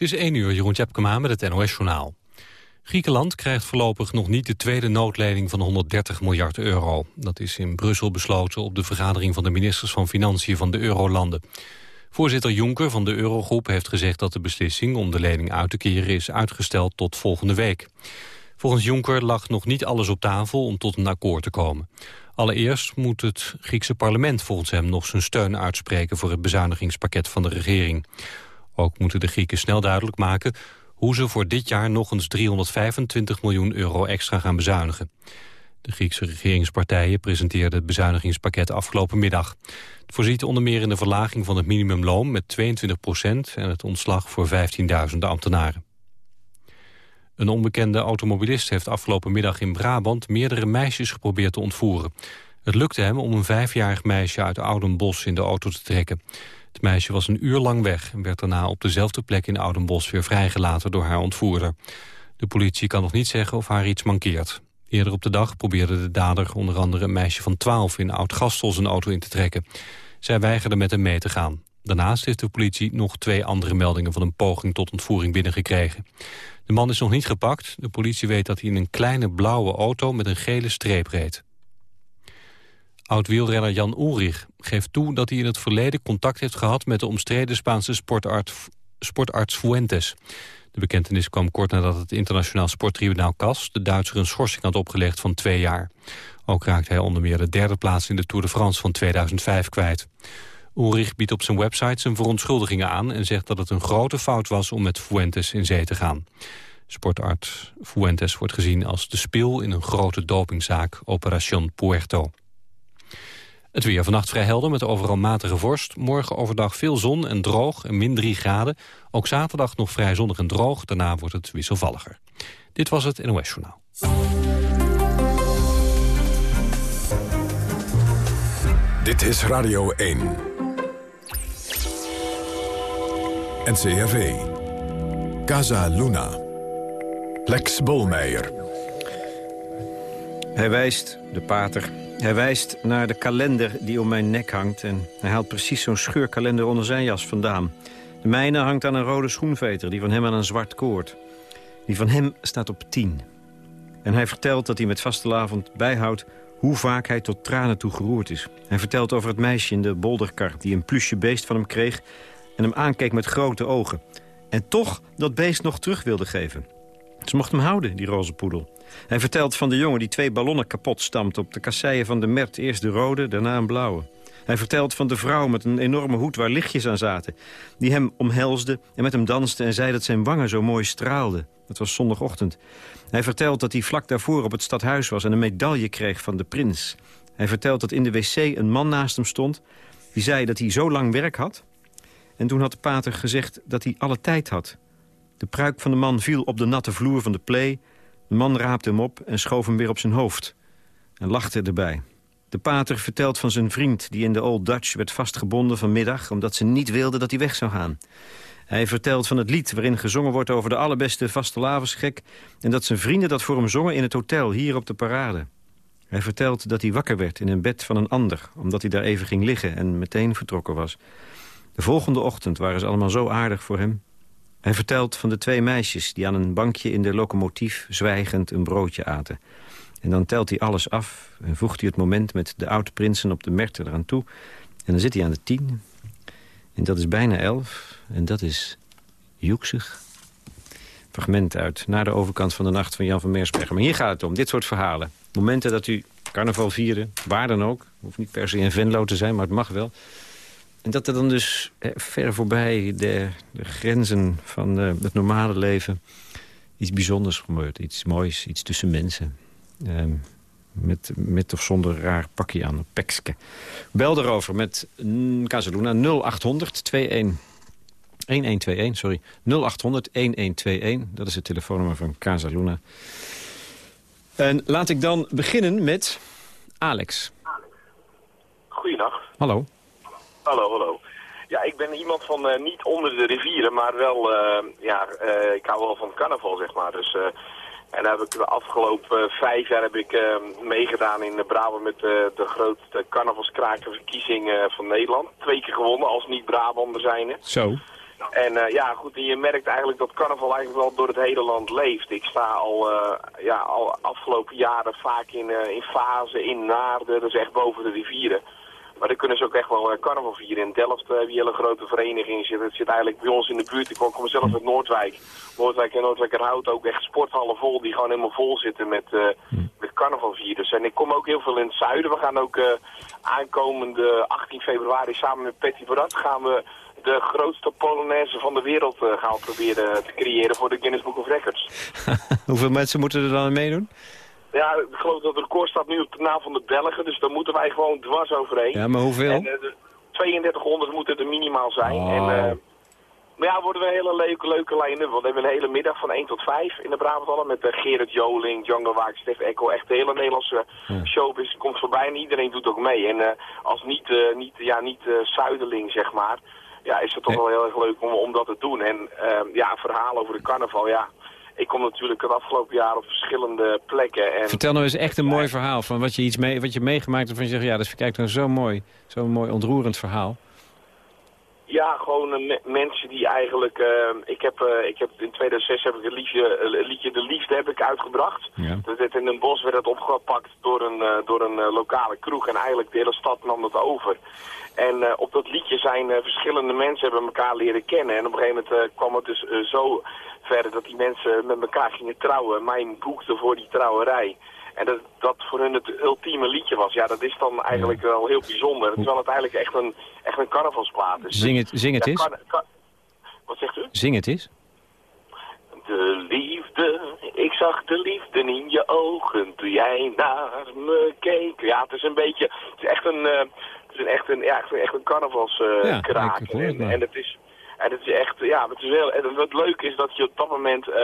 Het is 1 uur, Jeroen Tjepkema met het NOS-journaal. Griekenland krijgt voorlopig nog niet de tweede noodlening van 130 miljard euro. Dat is in Brussel besloten op de vergadering van de ministers van Financiën van de eurolanden. Voorzitter Juncker van de Eurogroep heeft gezegd dat de beslissing om de lening uit te keren is uitgesteld tot volgende week. Volgens Juncker lag nog niet alles op tafel om tot een akkoord te komen. Allereerst moet het Griekse parlement volgens hem nog zijn steun uitspreken voor het bezuinigingspakket van de regering. Ook moeten de Grieken snel duidelijk maken hoe ze voor dit jaar nog eens 325 miljoen euro extra gaan bezuinigen. De Griekse regeringspartijen presenteerden het bezuinigingspakket afgelopen middag. Het voorziet onder meer in de verlaging van het minimumloon met 22 procent en het ontslag voor 15.000 ambtenaren. Een onbekende automobilist heeft afgelopen middag in Brabant meerdere meisjes geprobeerd te ontvoeren. Het lukte hem om een vijfjarig meisje uit Oudenbos in de auto te trekken. Het meisje was een uur lang weg en werd daarna op dezelfde plek in Oudenbos weer vrijgelaten door haar ontvoerder. De politie kan nog niet zeggen of haar iets mankeert. Eerder op de dag probeerde de dader onder andere een meisje van 12 in Oud-Gastel zijn auto in te trekken. Zij weigerde met hem mee te gaan. Daarnaast heeft de politie nog twee andere meldingen van een poging tot ontvoering binnengekregen. De man is nog niet gepakt. De politie weet dat hij in een kleine blauwe auto met een gele streep reed. Oud-wielrenner Jan Ulrich geeft toe dat hij in het verleden contact heeft gehad met de omstreden Spaanse sportarts, sportarts Fuentes. De bekentenis kwam kort nadat het internationaal sporttribunaal CAS de Duitser een schorsing had opgelegd van twee jaar. Ook raakte hij onder meer de derde plaats in de Tour de France van 2005 kwijt. Ulrich biedt op zijn website zijn verontschuldigingen aan... en zegt dat het een grote fout was om met Fuentes in zee te gaan. Sportarts Fuentes wordt gezien als de spil in een grote dopingzaak Operación Puerto. Het weer vannacht vrij helder met overal matige vorst. Morgen overdag veel zon en droog en min 3 graden. Ook zaterdag nog vrij zonnig en droog. Daarna wordt het wisselvalliger. Dit was het NOS Journaal. Dit is Radio 1. NCRV. Casa Luna. Lex Bolmeijer. Hij wijst, de pater, hij wijst naar de kalender die om mijn nek hangt... en hij haalt precies zo'n scheurkalender onder zijn jas vandaan. De mijne hangt aan een rode schoenveter, die van hem aan een zwart koord. Die van hem staat op tien. En hij vertelt dat hij met vastelavond bijhoudt... hoe vaak hij tot tranen toe geroerd is. Hij vertelt over het meisje in de bolderkar... die een plusje beest van hem kreeg en hem aankeek met grote ogen. En toch dat beest nog terug wilde geven. Ze mocht hem houden, die roze poedel. Hij vertelt van de jongen die twee ballonnen kapot stampt op de kasseien van de Mert. Eerst de rode, daarna een blauwe. Hij vertelt van de vrouw met een enorme hoed waar lichtjes aan zaten. Die hem omhelsde en met hem danste en zei dat zijn wangen zo mooi straalden. Het was zondagochtend. Hij vertelt dat hij vlak daarvoor op het stadhuis was... en een medaille kreeg van de prins. Hij vertelt dat in de wc een man naast hem stond... die zei dat hij zo lang werk had. En toen had de pater gezegd dat hij alle tijd had. De pruik van de man viel op de natte vloer van de plee... De man raapte hem op en schoof hem weer op zijn hoofd. En lachte erbij. De pater vertelt van zijn vriend die in de Old Dutch werd vastgebonden vanmiddag... omdat ze niet wilde dat hij weg zou gaan. Hij vertelt van het lied waarin gezongen wordt over de allerbeste vastelavensgek... en dat zijn vrienden dat voor hem zongen in het hotel hier op de parade. Hij vertelt dat hij wakker werd in een bed van een ander... omdat hij daar even ging liggen en meteen vertrokken was. De volgende ochtend waren ze allemaal zo aardig voor hem... Hij vertelt van de twee meisjes die aan een bankje in de locomotief zwijgend een broodje aten. En dan telt hij alles af en voegt hij het moment met de oude prinsen op de merten eraan toe. En dan zit hij aan de tien. En dat is bijna elf. En dat is joeksig. Fragment uit Naar de overkant van de nacht van Jan van Meersbergen. Maar hier gaat het om, dit soort verhalen. Momenten dat u carnaval vierde, waar dan ook. Hoeft niet per se in Venlo te zijn, maar het mag wel. En dat er dan dus ver voorbij de, de grenzen van de, het normale leven... iets bijzonders gebeurt, iets moois, iets tussen mensen. Ehm, met, met of zonder raar pakje aan, een pekske. Bel erover met Casaluna 0800 21... 1121, sorry. 0800 1121, dat is het telefoonnummer van Casaluna. En laat ik dan beginnen met Alex. Goeiedag. Hallo. Hallo, hallo. Ja, ik ben iemand van uh, niet onder de rivieren, maar wel, uh, ja, uh, ik hou wel van carnaval, zeg maar. Dus, en daar heb ik de afgelopen vijf jaar heb ik meegedaan in Brabant met de grootste carnavalskrakenverkiezing van Nederland. Twee keer gewonnen als niet-Brabander zijnde. Zo. En ja, goed, en je merkt eigenlijk dat carnaval eigenlijk wel door het hele land leeft. Ik sta al, ja, al afgelopen jaren vaak in, in Fase, in Naarden, dus echt boven de rivieren. Maar dan kunnen ze ook echt wel carnaval vieren. In Delft heb je hele grote verenigingen zitten. Het zit eigenlijk bij ons in de buurt. Ik kom zelf uit Noordwijk. Noordwijk en Noordwijkerhout ook echt sporthallen vol die gewoon helemaal vol zitten met, met carnavalvirus. En ik kom ook heel veel in het zuiden. We gaan ook aankomende 18 februari samen met Petty Barat gaan we de grootste Polonaise van de wereld uh, gaan proberen te creëren voor de Guinness Book of Records. Hoeveel mensen moeten er dan meedoen? Ja, ik geloof dat het record staat nu op de naam van de Belgen, dus daar moeten wij gewoon dwars overheen. Ja, maar hoeveel? En, uh, 3200 moeten er minimaal zijn. Oh. En, uh, maar ja, worden we een hele leuke, leuke line-up. Want we hebben een hele middag van 1 tot 5 in de Brabantallen met uh, Gerrit Joling, Django Waak, Stef Echo. Echt de hele Nederlandse ja. showbiz komt voorbij en iedereen doet ook mee. En uh, als niet, niet, ja, niet zuiderling, zeg maar, ja, is het toch wel heel erg leuk om, om dat te doen. En uh, ja, verhalen over de carnaval, ja. Ik kom natuurlijk het afgelopen jaar op verschillende plekken. En... Vertel nou eens echt een mooi verhaal van wat je, iets mee, wat je meegemaakt hebt. Van je zegt, ja, dat is kijk, nou zo mooi. Zo'n mooi ontroerend verhaal. Ja, gewoon uh, mensen die eigenlijk... Uh, ik, heb, uh, ik heb in 2006 heb ik het liedje, liedje De Liefde heb ik uitgebracht. Ja. Dat werd in een bos werd het opgepakt door een, door een lokale kroeg. En eigenlijk de hele stad nam dat over. En op dat liedje zijn verschillende mensen hebben elkaar leren kennen. En op een gegeven moment kwam het dus zo verder dat die mensen met elkaar gingen trouwen. Mijn boekte voor die trouwerij. En dat, dat voor hun het ultieme liedje was. Ja, dat is dan eigenlijk wel heel bijzonder. Terwijl het eigenlijk echt een, echt een carnavalsplaat is. Zing het, zing het ja, wat zegt u? Zing het is. De liefde, ik zag de liefde in je ogen toen jij naar me keek. Ja, het is een beetje, het is echt een, uh, het is een, echt een, ja, echt een carnavalskraak. Uh, ja, en, en het is... En het is echt, ja, het is heel, en wat leuk is dat je op dat moment, uh,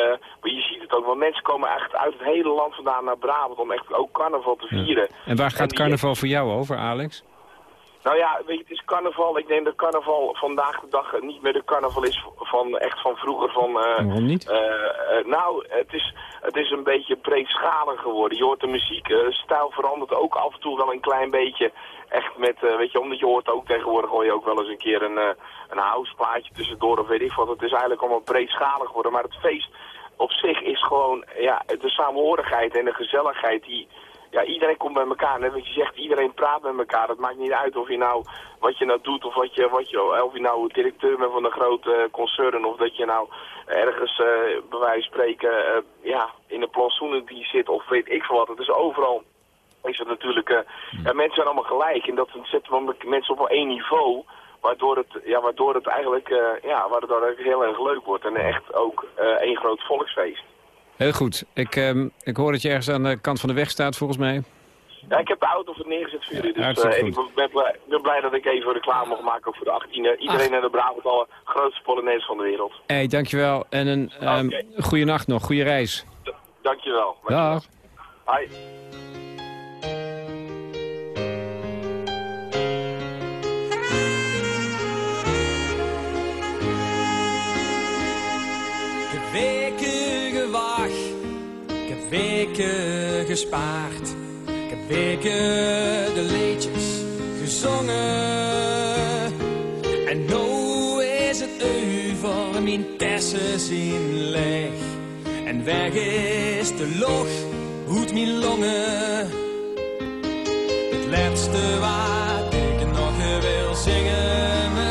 maar je ziet het ook, want mensen komen echt uit het hele land vandaan naar Brabant om echt ook carnaval te vieren. Ja. En waar gaat en carnaval voor jou over, Alex? Nou ja, weet je, het is carnaval. Ik denk dat carnaval vandaag de dag niet meer de carnaval is van echt van vroeger. Van, uh, Waarom niet? Uh, uh, nou, het is, het is een beetje breedschalig geworden. Je hoort de muziek, stijl verandert ook af en toe wel een klein beetje. Echt met, weet je, omdat je hoort ook tegenwoordig hoor je ook wel eens een keer een, een houseplaatje tussendoor of weet ik wat. Het is eigenlijk allemaal breedschalig geworden. Maar het feest op zich is gewoon, ja, de samenhorigheid en de gezelligheid die ja, iedereen komt bij elkaar. Net wat je zegt, iedereen praat met elkaar. Het maakt niet uit of je nou, wat je nou doet of wat je, wat je, of je nou directeur bent van een grote concern of dat je nou ergens, bij wijze van spreken, ja, in de plantsoenen die zit of weet ik veel wat. Het is overal, is het natuurlijk, uh, ja, mensen zijn allemaal gelijk en dat zetten we mensen op wel één niveau. Waardoor het, ja, waardoor het eigenlijk, ja, waardoor het heel erg leuk wordt en echt ook één groot volksfeest. Heel goed. Ik, um, ik hoor dat je ergens aan de kant van de weg staat, volgens mij. Ja, ik heb de auto voor neergezet voor jullie. Dus uh, ik ben blij, ben blij, dat ik even reclame mag maken voor de 18e. Iedereen in de Brabant al grootste Polonaise van de wereld. Hé, hey, dankjewel. En een um, okay. goede nacht nog. Goede reis. D dankjewel. Dag. Hoi. Weken gewacht, ik heb weken gespaard. Ik heb weken de liedjes gezongen. En nu is het over mijn tessen zien leg. En weg is de lucht uit mijn longen. Het laatste wat ik nog wil zingen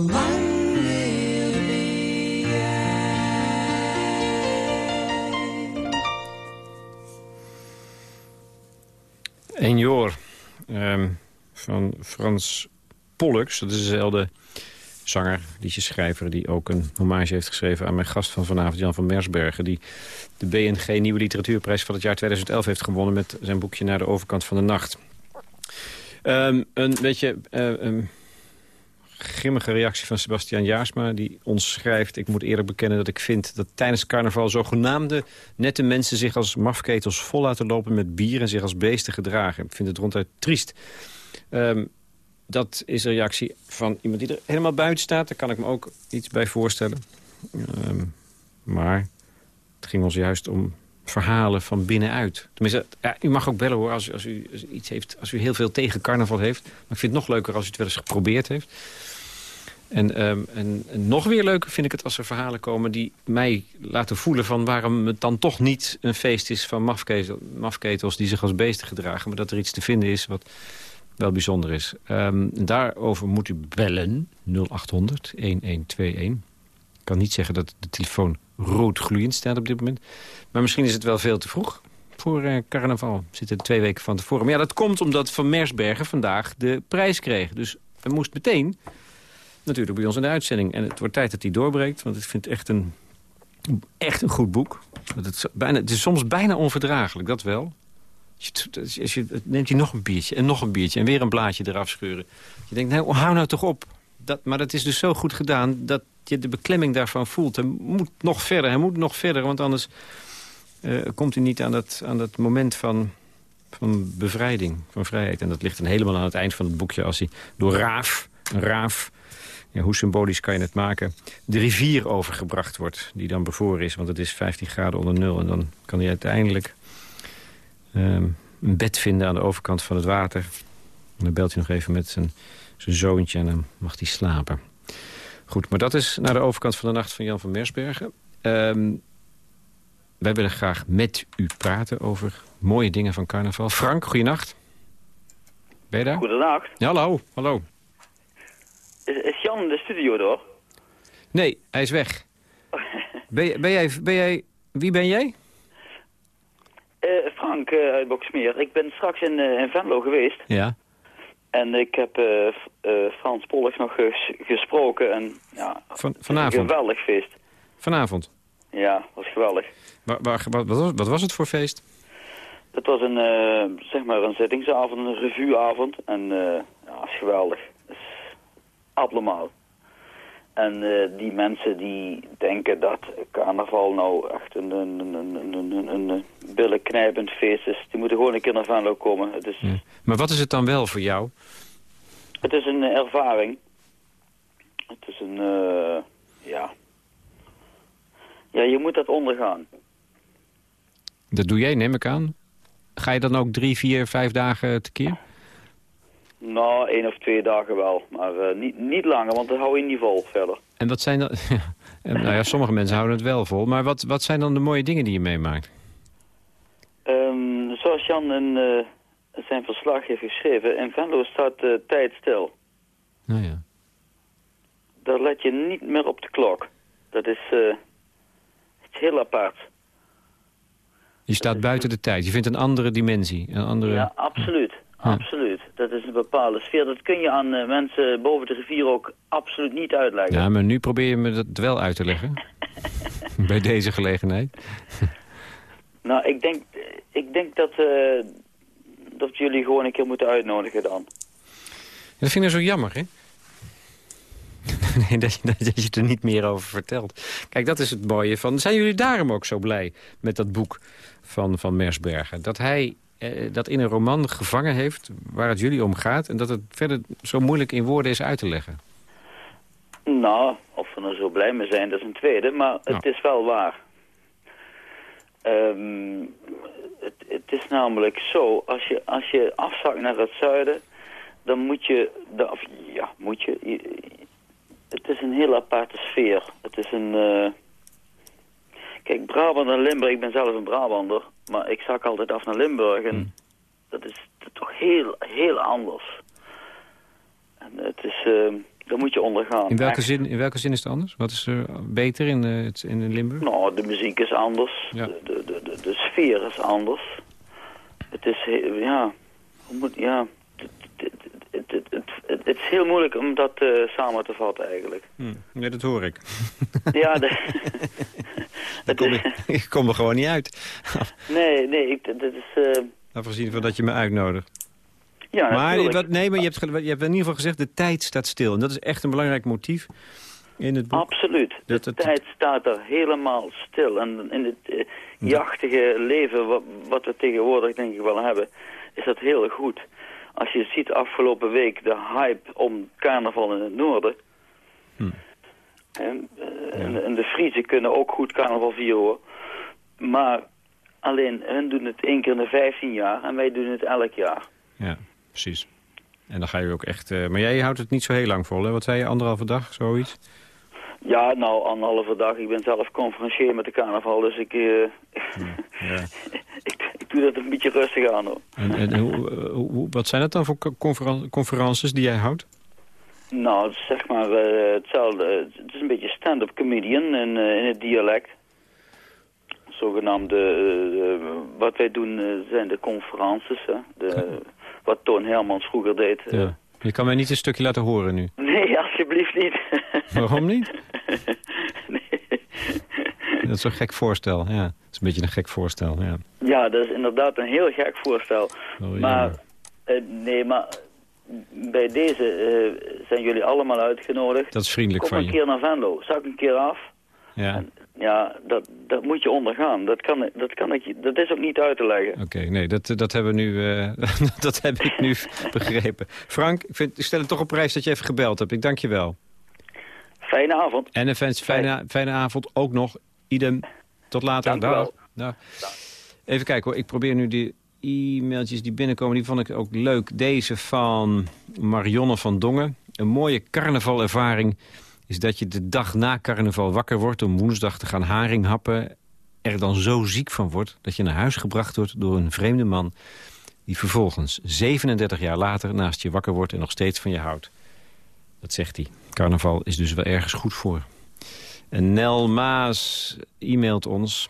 jij. Eenjoor ehm van Frans Pollux. Dat is dezelfde zanger, liedjeschrijver... die ook een hommage heeft geschreven aan mijn gast van vanavond... Jan van Mersbergen, die de BNG Nieuwe Literatuurprijs... van het jaar 2011 heeft gewonnen... met zijn boekje Naar de overkant van de nacht. Ehm, een beetje eh, grimmige reactie van Sebastian Jaarsma... die ons schrijft, ik moet eerlijk bekennen dat ik vind... dat tijdens carnaval zogenaamde nette mensen zich als mafketels vol laten lopen... met bier en zich als beesten gedragen. Ik vind het ronduit triest. Ehm, dat is een reactie van iemand die er helemaal buiten staat. Daar kan ik me ook iets bij voorstellen. Ehm, maar het ging ons juist om verhalen van binnenuit. Tenminste, u mag ook bellen hoor, als, als, u, als u iets heeft, als u heel veel tegen carnaval heeft. Maar ik vind het nog leuker als u het wel eens geprobeerd heeft. En, ehm, en, en nog weer leuker vind ik het als er verhalen komen die mij laten voelen van waarom het dan toch niet een feest is van mafketel, mafketels die zich als beesten gedragen. Maar dat er iets te vinden is wat wel bijzonder is. Ehm, daarover moet u bellen, 0800 1121. Ik kan niet zeggen dat de telefoon rood gloeiend staat op dit moment. Maar misschien is het wel veel te vroeg voor eh, carnaval. We zitten twee weken van tevoren. Maar ja, dat komt omdat Van Mersbergen vandaag de prijs kreeg. Dus hij moest meteen natuurlijk bij ons in de uitzending. En het wordt tijd dat hij doorbreekt, want ik vind het echt een, echt een goed boek. Het is, bijna, het is soms bijna onverdraaglijk, dat wel. Als je, als je, neemt hij nog een biertje en nog een biertje... en weer een blaadje eraf scheuren. Je denkt, nou, hou nou toch op. Dat, maar dat is dus zo goed gedaan dat je de beklemming daarvan voelt. Hij moet nog verder, hij moet nog verder... want anders eh, komt hij niet aan dat, aan dat moment van, van bevrijding, van vrijheid. En dat ligt dan helemaal aan het eind van het boekje... als hij door Raaf, Raaf... Ja, hoe symbolisch kan je het maken, de rivier overgebracht wordt... die dan bevoren is, want het is 15 graden onder nul. En dan kan hij uiteindelijk ehm, een bed vinden aan de overkant van het water. En dan belt hij nog even met zijn, zijn zoontje en dan mag hij slapen. Goed, maar dat is naar de overkant van de nacht van Jan van Mersbergen. Ehm, wij willen graag met u praten over mooie dingen van carnaval. Frank, goeienacht. Ben je daar? Goedenacht. Ja, hallo, hallo. Is, Jan in de studio door? Nee, hij is weg. Ben, jij, ben jij... Wie ben jij? Eh, Frank eh, uit Boksmeer. Ik ben straks in, eh, in Venlo geweest. Ja. En ik heb Frans Polks nog ges- gesproken. En ja, Van, vanavond. een geweldig feest. Vanavond. Ja, was geweldig. Waar, waar- wat, wat, was, wat was het voor feest? Het was een, zeg maar een zittingsavond, een revueavond. En ja, is geweldig. Abnormaal. En eh, die mensen die denken dat carnaval nou echt een, een, een, een, een, een, billenknijpend feest is, die moeten gewoon een keer naar Venlo komen. Het is, Ja. Maar wat is het dan wel voor jou? Het is een ervaring. Het is een, eh, ja... Ja, je moet dat ondergaan. Dat doe jij, neem ik aan. Ga je dan ook drie, vier, vijf dagen tekeer? Nou, één of twee dagen wel. Maar eh, niet, niet langer, want dan hou je niet vol verder. En wat zijn dan... Nou ja, sommige mensen houden het wel vol. Maar wat, wat zijn dan de mooie dingen die je meemaakt? Ehm, zoals Jan in eh, zijn verslag heeft geschreven, in Venlo staat de tijd stil. Nou ja. Daar let je niet meer op de klok. Dat is, eh, is heel apart. Je staat buiten de tijd. Je vindt een andere dimensie. Een andere... Ja, absoluut. Absoluut. Dat is een bepaalde sfeer. Dat kun je aan eh, mensen boven de rivier ook absoluut niet uitleggen. Ja, maar nu probeer je me dat wel uit te leggen. Bij deze gelegenheid. Nou, ik denk, ik denk dat, eh, dat jullie gewoon een keer moeten uitnodigen dan. Dat vind ik zo jammer, hè? nee, dat, je, dat je er niet meer over vertelt. Kijk, dat is het mooie van... Zijn jullie daarom ook zo blij met dat boek van, van Mersbergen? Dat hij dat in een roman gevangen heeft waar het jullie om gaat... en dat het verder zo moeilijk in woorden is uit te leggen? Nou, of we er zo blij mee zijn, dat is een tweede. Maar het Nou. is wel waar. Ehm, het, het is namelijk zo, als je, als je afzakt naar het zuiden... dan moet je... Of, ja, moet je... je- Het is een heel aparte sfeer. Het is een... eh, Kijk, Brabant en Limburg, ik ben zelf een Brabander... maar ik zak altijd af naar Limburg en dat is toch heel, heel anders. En het is, eh, Dat moet je ondergaan. In welke, Echt. zin, in welke zin is het anders? Wat is er beter in, eh, het- in Limburg? Nou, de muziek is anders. Ja. De, de, de, de, de sfeer is anders. Het is, ja... Moet, ja het, het, het, het, het, het- het is heel moeilijk om dat eh, samen te vatten eigenlijk. Hm, Nee, dat hoor ik. Ja, de, Ik het kom, er- ik kom er gewoon niet uit. nee, nee, ik, dat is... eh, Afgezien van dat je me uitnodigt. ja, maar, wat, nee, maar je hebt, je hebt in ieder geval gezegd, de tijd staat stil. En dat is echt een belangrijk motief in het boek. Absoluut. De Dat het- tijd staat er helemaal stil. En in het eh, jachtige leven wat, wat we tegenwoordig denk ik wel hebben, is dat heel goed. Als je ziet afgelopen week de hype om carnaval in het noorden. Hm. En, eh, en, en de Friesen kunnen ook goed carnaval vieren hoor. Maar alleen hun doen het één keer in de 15 jaar en wij doen het elk jaar. Ja, precies. En dan ga je ook echt... eh, maar jij houdt het niet zo heel lang vol, hè? Wat zei je, anderhalve dag, zoiets? Ja, nou, anderhalve dag. Ik ben zelf conferencier met de carnaval, dus ik, eh, Ja. ik, ik doe dat een beetje rustig aan hoor. En, en hoe, hoe- wat zijn dat dan voor conferences die jij houdt? Nou, zeg maar eh, hetzelfde. Het is een beetje stand-up comedian in, eh, in het dialect. Zogenaamde, eh, wat wij doen zijn de conferences. Hè? De, wat Toon Hermans vroeger deed. Ja. Je kan mij niet een stukje laten horen nu. Nee, alsjeblieft niet. Waarom niet? nee. Dat is een gek voorstel, ja. Dat is een beetje een gek voorstel, ja. Ja, dat is inderdaad een heel gek voorstel. Wel maar, nee, maar bij deze eh, zijn jullie allemaal uitgenodigd. Dat is vriendelijk Kom van een je. keer naar Venlo. Zak een keer af. Ja, Ja, dat, dat moet je ondergaan. Dat, kan, dat, kan ik, dat is ook niet uit te leggen. oké. nee, dat, dat hebben we nu... eh, dat heb ik nu begrepen. Frank, ik, vind, ik stel het toch op prijs dat je even gebeld hebt. Ik dank je wel. Fijne avond. En een fijne, fijne, fijne avond ook nog. Idem. Tot later. Dank Dag. wel. Dag. Even kijken hoor. Ik probeer nu die e-mailtjes die binnenkomen. Die vond ik ook leuk. Deze van Marionne van Dongen. Een mooie carnavalervaring is dat je de dag na carnaval wakker wordt... om woensdag te gaan haring happen. Er dan zo ziek van wordt dat je naar huis gebracht wordt door een vreemde man... die vervolgens 37 jaar later naast je wakker wordt en nog steeds van je houdt. Dat zegt hij. Carnaval is dus wel ergens goed voor. En Nel Maas e-mailt ons,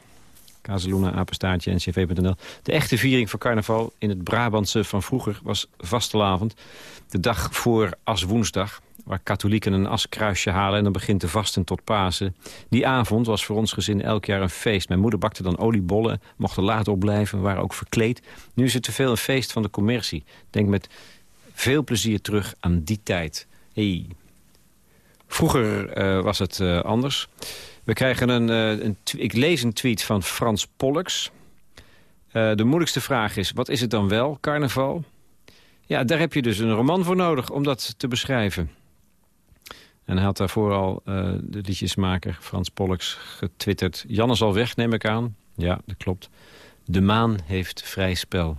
kazeluna, apenstaartje, ncv.nl. De echte viering van carnaval in het Brabantse van vroeger was vastelavond. De dag voor aswoensdag, waar katholieken een askruisje halen... en dan begint de vasten tot Pasen. Die avond was voor ons gezin elk jaar een feest. Mijn moeder bakte dan oliebollen, mochten laat opblijven, waren ook verkleed. Nu is het te veel een feest van de commercie. Denk met veel plezier terug aan die tijd. Hey. Vroeger eh, was het eh, anders. We krijgen een, eh, een ik lees een tweet van Frans Pollux. Eh, de moeilijkste vraag is, wat is het dan wel, carnaval? Ja, daar heb je dus een roman voor nodig om dat te beschrijven. En hij had daarvoor al eh, de liedjesmaker Frans Pollux getwitterd. Jan is al weg, neem ik aan. Ja, dat klopt. De maan heeft vrij spel.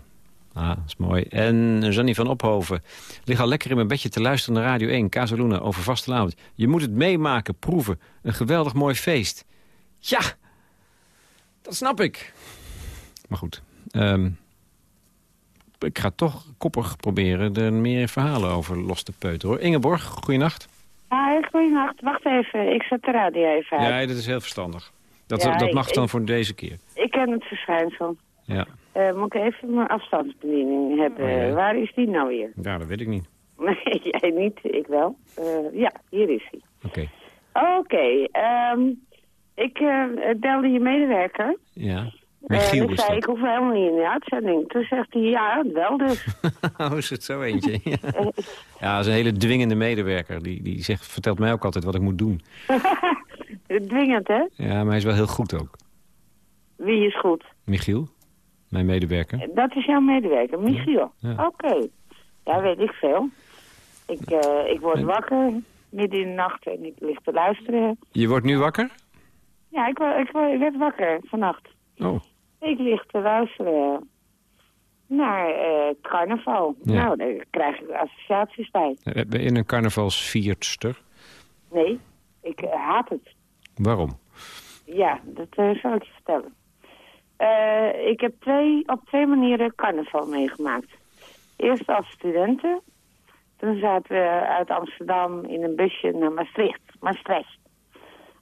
Ah, dat is mooi. En Jannie van Ophoven. Lig al lekker in mijn bedje te luisteren naar Radio 1, Casaluna, over vastelavond. Je moet het meemaken, proeven. Een geweldig mooi feest. Ja, dat snap ik. Maar goed, ehm, ik ga toch koppig proberen er meer verhalen over los te peuteren. Hoor. Ingeborg, goeienacht. Hi, goeienacht. Wacht even, ik zet de radio even uit. Ja, dat is heel verstandig. Dat, Ja, dat ik- mag dan voor deze keer. Ik ken het verschijnsel. Ja, Eh, moet ik even mijn afstandsbediening hebben? Oh. Waar is die nou weer? ja dat weet ik niet. Nee, jij niet, ik wel. Eh, ja, hier is hij. Oké. Oké, ehm, ik eh, belde je medewerker. Ja. Michiel ik is zei, ik hoef helemaal niet in de uitzending. Toen zegt hij, ja, wel dus. Oh, is het zo eentje? ja, ja dat is een hele dwingende medewerker. Die, die zegt, vertelt mij ook altijd wat ik moet doen. Dwingend, hè? Ja, maar hij is wel heel goed ook. Wie is goed? Michiel, mijn medewerker. Dat is jouw medewerker, Michiel. Ja. Oké. Ja, weet ik veel. Ik, eh, ik word wakker midden in de nacht en ik lig te luisteren. Je wordt nu wakker? Ja, ik, ik, ik werd wakker vannacht. Oh, Ik lig te luisteren naar eh, carnaval. Ja. Nou, daar krijg ik associaties bij. ben je een carnavalsviertster? Nee, ik eh, haat het. Waarom? Ja, dat eh, zal ik je vertellen. Eh, ik heb twee, op twee manieren carnaval meegemaakt. Eerst als studenten. Toen zaten we uit Amsterdam in een busje naar Maastricht. Maastricht.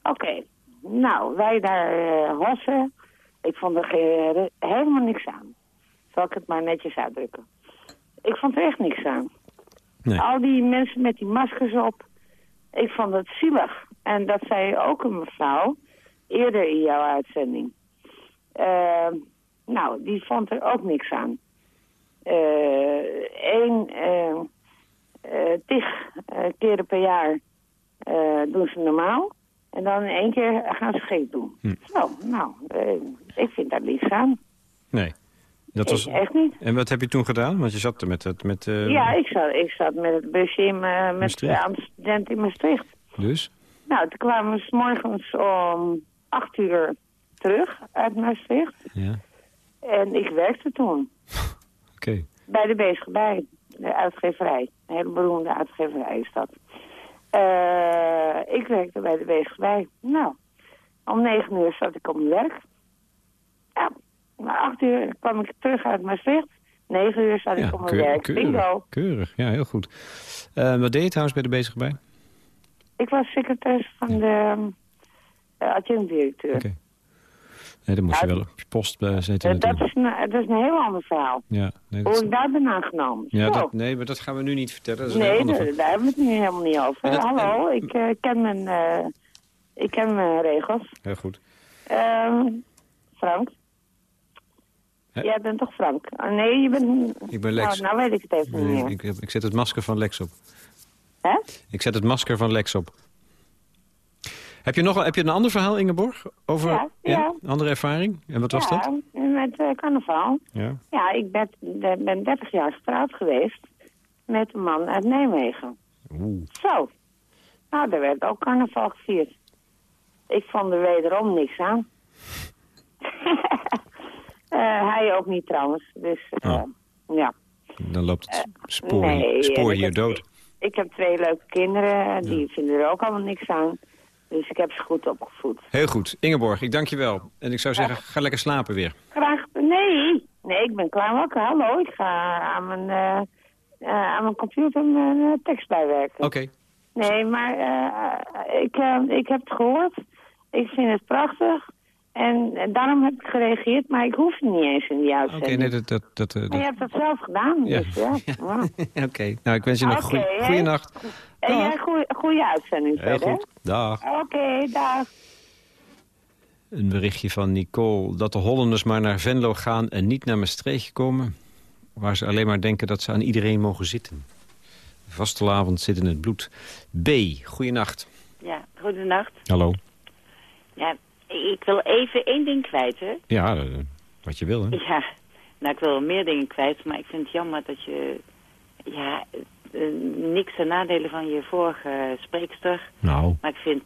Oké. Nou, wij daar eh, hossen. Ik vond er ge- helemaal niks aan. Zal ik het maar netjes uitdrukken. Ik vond er echt niks aan. Nee. Al die mensen met die maskers op. Ik vond het zielig. En dat zei ook een mevrouw eerder in jouw uitzending. Eh, nou, die vond er ook niks aan. Eén eh eh, tig eh, keren per jaar doen ze normaal. En dan in één keer gaan ze gek doen. Hm. Zo, nou, ik vind daar niks aan. Nee. Dat was... Echt niet. En wat heb je toen gedaan? Want je zat er met... het met Ja, ik zat, ik zat met het busje in, me- met aan de student in Maastricht. Dus? Nou, toen kwamen we 's morgens om acht uur terug uit Maastricht. Ja. En ik werkte toen Oké. bij de Bezige Bij, de uitgeverij. Een hele beroemde uitgeverij is dat. Eh, ik werkte bij de Bezige Bij. Nou, om negen uur zat ik op mijn werk. Ja, om acht uur kwam ik terug uit Maastricht. Negen uur zat ik op mijn werk. Bingo. keurig. Keurig, ja, heel goed. Eh, wat deed je trouwens bij de bezig bij? Ik was secretaris van de uh, adjunct-directeur. Oké. Nee, dan moest je wel op je post Eh, dat, natuurlijk. is een, dat is een heel ander verhaal. Ja, nee, Hoe dat, ik daar ben aangenomen. ja dat, nee, maar dat gaan we nu niet vertellen. Dat is nee, daar, daar hebben we het nu helemaal niet over. Dat- Hallo, en- ik, eh, ken mijn, eh, ik ken mijn regels. Heel goed. Ehm, Frank? Hè? Jij bent toch Frank? Ah, nee, je bent... Ik ben Lex. Nou, nou weet ik het even niet meer. ik, ik zet het masker van Lex op. Hè? Ik zet het masker van Lex op. Heb je nog een- heb je een ander verhaal, Ingeborg? Over Ja, ja. Een andere ervaring? En wat was ja, dat? met eh, carnaval. Ja. Ja, ik ben, ben 30 jaar getrouwd geweest met een man uit Nijmegen. Oeh. Zo. Nou, daar werd ook carnaval gevierd. Ik vond er wederom niks aan. Eh, hij ook niet trouwens. Dus eh, Oh. ja. Dan loopt het spoor, nee, spoor hier dood. Ik heb twee leuke kinderen. Die vinden er ook allemaal niks aan. Dus ik heb ze goed opgevoed. Heel goed. Ingeborg, ik dank je wel. En ik zou zeggen, ga lekker slapen weer. Graag. Nee. Nee, ik ben klaar wakker. Hallo. Ik ga aan mijn, eh, eh, aan mijn computer mijn eh, tekst bijwerken. Oké. Nee, maar ik, ik heb het gehoord. Ik vind het prachtig. En daarom heb ik gereageerd, maar ik hoef het niet eens in die Oké, uitzending. nee, dat... dat, dat, Maar dat- je hebt het zelf gedaan, Ja. dus ja. ja. Oké, nou, ik wens je nog een Oké, goeie, hè? goeie nacht. En jij, goeie, goeie uitzending Heel verder. goed. Dag. Oké, dag. Een berichtje van Nicole dat de Hollanders maar naar Venlo gaan en niet naar Maastricht komen. Waar ze alleen maar denken dat ze aan iedereen mogen zitten. Vastelavond zit in het bloed. B, goeienacht. Ja, goedenacht. Hallo. Ja, ik wil even één ding kwijt, hè. Ja, eh, wat je wil, hè? Ja, nou, ik wil meer dingen kwijt, maar ik vind het jammer dat je... Ja, niks ten nadele van je vorige spreekster. Nou, Maar ik vind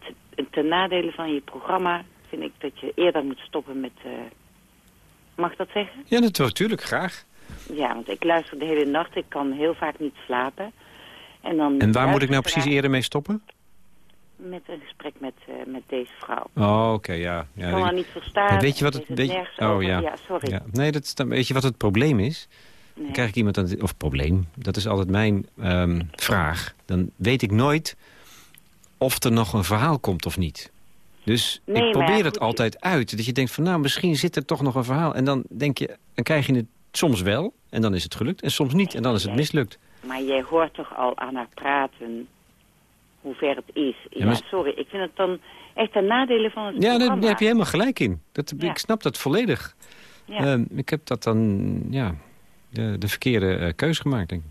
ten nadele van je programma... vind ik dat je eerder moet stoppen met... eh, mag ik dat zeggen? ja, natuurlijk, graag. Ja, want ik luister de hele nacht. Ik kan heel vaak niet slapen. En, dan En waar moet ik nou precies eerder mee stoppen? Met een gesprek met, eh, met deze vrouw. Oh, oké, ja. Ik ja kan haar niet verstaan. Ja, weet je wat het... Weet, oh, over. ja. sorry. Ja. Nee, dat, weet je wat het probleem is? Nee. Dan krijg ik iemand aan... Of probleem, dat is altijd mijn ehm, vraag. Dan weet ik nooit of er nog een verhaal komt of niet. Dus Nee, ik probeer het altijd uit. Dat je denkt van, nou, misschien zit er toch nog een verhaal. En dan denk je, dan krijg je het soms wel. En dan is het gelukt. En soms niet. En dan is het mislukt. Maar jij hoort toch al aan haar praten hoe ver het is. Ja, sorry, ik vind het dan echt een nadelen van het Ja, daar, heb je helemaal gelijk in. Dat, Ja. Ik snap dat volledig. Ehm, ik heb dat dan, ja, de, de verkeerde eh, keuze gemaakt, denk ik.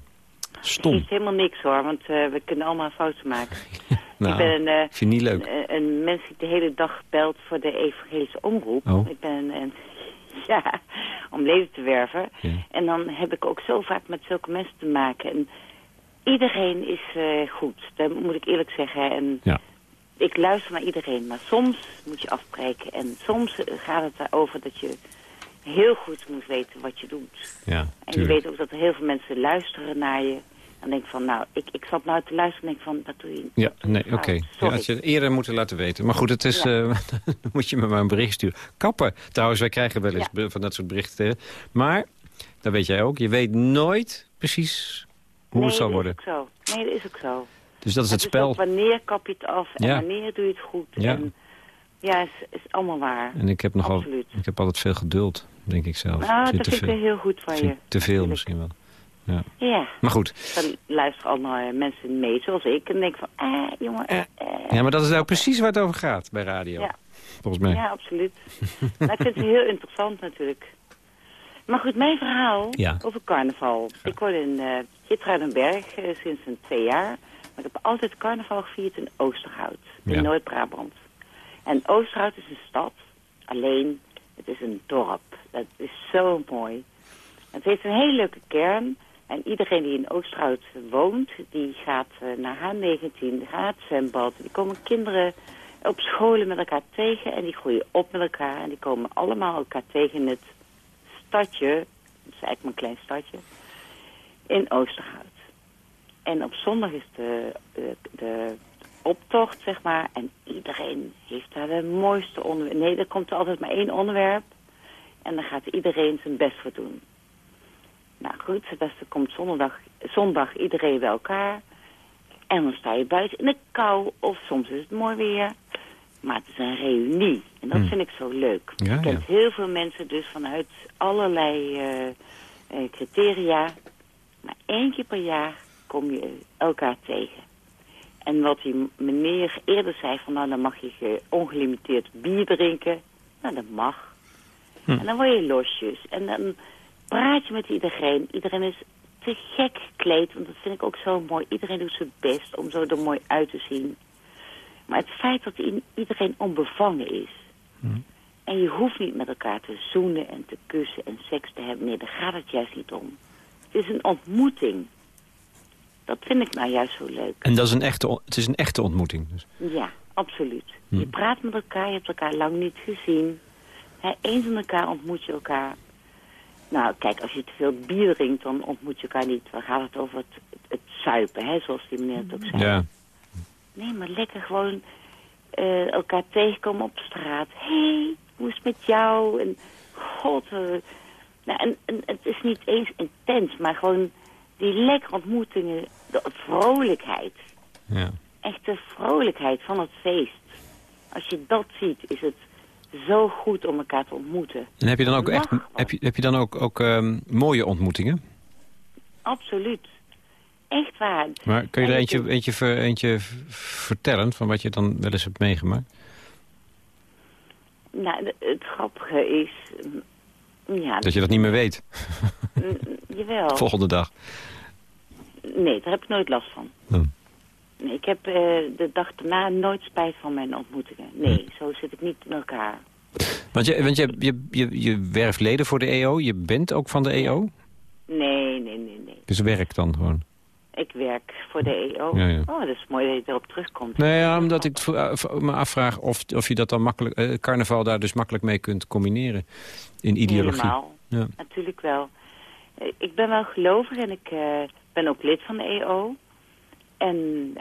Het Stom. is helemaal niks hoor, want eh, we kunnen allemaal fouten maken. Nou, ik ben een, eh, vind je niet leuk. Een, een mens die de hele dag belt voor de evangelische omroep. Oh. Ik ben een, ja, om leden te werven. Ja. En dan heb ik ook zo vaak met zulke mensen te maken. En iedereen is goed, dat moet ik eerlijk zeggen. En Ja. ik luister naar iedereen, maar soms moet je afbreken. En soms gaat het erover dat je heel goed moet weten wat je doet. Ja, En je weet ook dat er heel veel mensen luisteren naar je. En denk van, nou, ik, ik zat nou te luisteren en denk van, dat doe je Ja, dat doe je nee, oké. fout. Ja, Sorry. had je het eerder moeten laten weten. Maar goed, het is, Ja. eh, dan moet je me maar een bericht sturen. Kappen. Trouwens, wij krijgen wel eens van dat soort berichten. Maar, dat weet jij ook, je weet nooit precies hoe nee, het zal dat worden. Is ook zo. Nee, dat is ook zo. Dus dat is het is spel. wanneer kap je het af en Ja. wanneer doe je het goed. Ja. En, ja, is, is allemaal waar. En ik heb nogal, Absoluut. ik heb altijd veel geduld, denk ik zelf. Nou, Misschien dat vind ik heel goed van je. te veel misschien wel. Ja. Ja, Maar goed. dan luisteren allemaal mensen mee, zoals ik. En denk van, eh, jongen, eh, Ja, maar dat is nou precies waar het over gaat bij radio. Ja. Volgens mij. Ja, absoluut. maar ik vind het heel interessant natuurlijk. Maar goed, mijn verhaal Ja. over carnaval. Ik woon in uh, Hitruidenberg eh, sinds een twee jaar. Maar ik heb altijd carnaval gevierd in Oosterhout, in Ja. Noord-Brabant. En Oosterhout is een stad, alleen het is een dorp. Dat is zo mooi. Het heeft een hele leuke kern. En iedereen die in Oosterhout woont, die gaat eh, naar H19, die gaat naar het zwembad. Die komen kinderen op scholen met elkaar tegen en die groeien op met elkaar. En die komen allemaal elkaar tegen in het stadje, dat is eigenlijk maar een klein stadje, in Oosterhout. En op zondag is de, de, de optocht, zeg maar, en iedereen heeft daar de mooiste onderwerp. Nee, er komt er altijd maar één onderwerp en dan gaat iedereen zijn best voor doen. Nou goed, het beste komt zondag, zondag iedereen bij elkaar. En dan sta je buiten in de kou, of soms is het mooi weer. Maar het is een reunie. En dat Hmm. vind ik zo leuk. Ja, je kent ja. heel veel mensen dus vanuit allerlei eh, eh, criteria. Maar één keer per jaar kom je elkaar tegen. En wat die meneer eerder zei van nou dan mag je ge- ongelimiteerd bier drinken. Nou dat mag. Hm. En dan word je losjes. En dan praat je met iedereen. Iedereen is te gek gekleed, want dat vind ik ook zo mooi. Iedereen doet zijn best om zo er mooi uit te zien. Maar het feit dat iedereen onbevangen is. En je hoeft niet met elkaar te zoenen en te kussen en seks te hebben. Nee, daar gaat het juist niet om. Het is een ontmoeting. Dat vind ik nou juist zo leuk. En dat is een echte, het is een echte ontmoeting. Dus. Ja, absoluut. Hm. Je praat met elkaar, je hebt elkaar lang niet gezien. Eens in elkaar ontmoet je elkaar. Nou, kijk, als je te veel bier drinkt, dan ontmoet je elkaar niet. Dan gaat het over het, het zuipen, hè, zoals die meneer het ook zei. Ja. Nee, maar lekker gewoon eh, elkaar tegenkomen op straat. Hé, hey, hoe is het met jou? En god, eh, nou, en, en het is niet eens intens, maar gewoon die lekkere ontmoetingen, de vrolijkheid. ja. Echt de vrolijkheid van het feest. Als je dat ziet, is het zo goed om elkaar te ontmoeten. En heb je dan ook echt heb je, heb je dan ook, ook ehm, mooie ontmoetingen? Absoluut. Echt waar. Maar kun je er En eentje, eentje, ver- eentje vertellen van wat je dan wel eens hebt meegemaakt? Nou, het grappige is... Ja, Dat je dat niet meer weet, jawel. volgende dag. Nee, daar heb ik nooit last van. Hm. Nee, ik heb eh, de dag daarna nooit spijt van mijn ontmoetingen. Nee, zo zit ik niet in elkaar. Want je, want je, je, je, je werft leden voor de EO, je bent ook van de EO? Nee, nee, nee, nee. Dus werk dan gewoon? Ik werk voor de EO. Ja, ja. Oh, dat is mooi dat je erop terugkomt. Nee, ja, omdat ik eh, me afvraag of, of je dat dan makkelijk, eh, carnaval daar dus makkelijk mee kunt combineren in ideologie. Helemaal. Ja. Natuurlijk wel. Eh, Ik ben wel gelovig en ik ben ook lid van de EO. En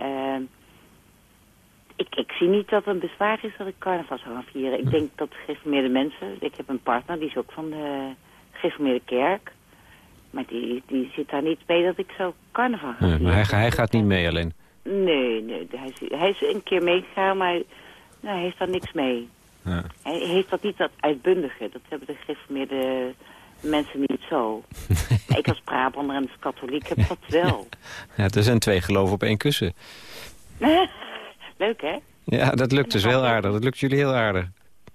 ik, ik zie niet dat het een bezwaar is dat ik carnaval zou gaan vieren. Ik denk dat gereformeerde mensen... Ik heb een partner, die is ook van de gereformeerde kerk. Maar die, die zit daar niet mee dat ik zo carnaval ga vieren. maar hij, hij gaat niet mee alleen. Nee, nee. Hij is, hij is een keer meegegaan, maar nou, hij heeft daar niks mee. Ja. Hij heeft dat niet dat uitbundige. Dat hebben de gereformeerde mensen niet zo. Maar ik als Brabander en als katholiek heb dat wel. Ja, er zijn twee geloven op één kussen. Leuk, hè? Ja, dat lukt dus heel aardig. Dat lukt jullie heel aardig.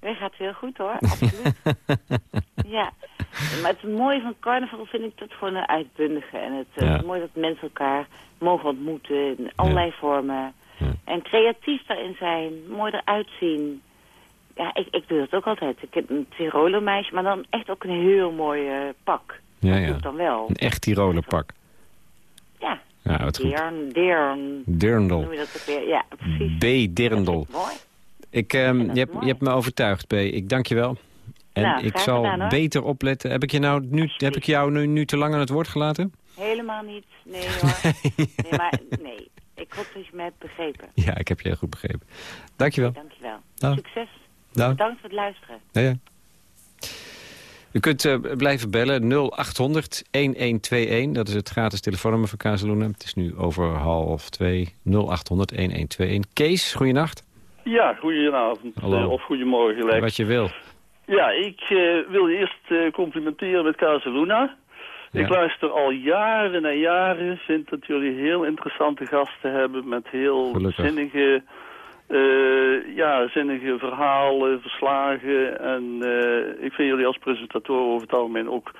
Dat gaat heel goed, hoor. Absoluut. ja. Maar het mooie van carnaval vind ik dat gewoon een uitbundige. En het eh, Ja. mooi dat mensen elkaar mogen ontmoeten in allerlei vormen. En creatief daarin zijn, mooi eruit zien. Ja, ik, ik doe dat ook altijd. Ik heb een Tiroler meisje, maar dan echt ook een heel mooi eh, pak. Ja, dat ja. doe ik dan wel. Een echt Tiroler pak. Ja. Ja, wat goed. Deern, Deern. Dirndl. Noem je dat ook weer? Ja, precies. B. Dirndl. Mooi. Ik, ehm, je, hebt, je hebt me overtuigd, B. Ik dank je wel. En Nou, ik zal gedaan, beter opletten. Heb ik, je nou nu, heb ik jou nu, nu te lang aan het woord gelaten? Helemaal niet. Nee hoor. nee, maar nee. Ik hoop dat je me hebt begrepen. Ja, ik heb je heel goed begrepen. Dank je wel. Dankjewel. Nou. Succes. Nou. Bedankt voor het luisteren. Ja, ja. U kunt eh, blijven bellen 0800 1121. Dat is het gratis telefoonnummer van Kazeluna. Het is nu over half twee. 0800 1121. Kees, goeienacht. Ja, goedenavond. Hallo. eh, of goedemorgen, Lex. Wat je wil. Ja, ik eh, wil je eerst eh, complimenteren met Casaluna. Ja. Ik luister al jaren en jaren. Vind dat jullie heel interessante gasten hebben met heel Gelukkig. zinnige, ja, zinnige verhalen, verslagen. En eh, ik vind jullie als presentator over het algemeen ook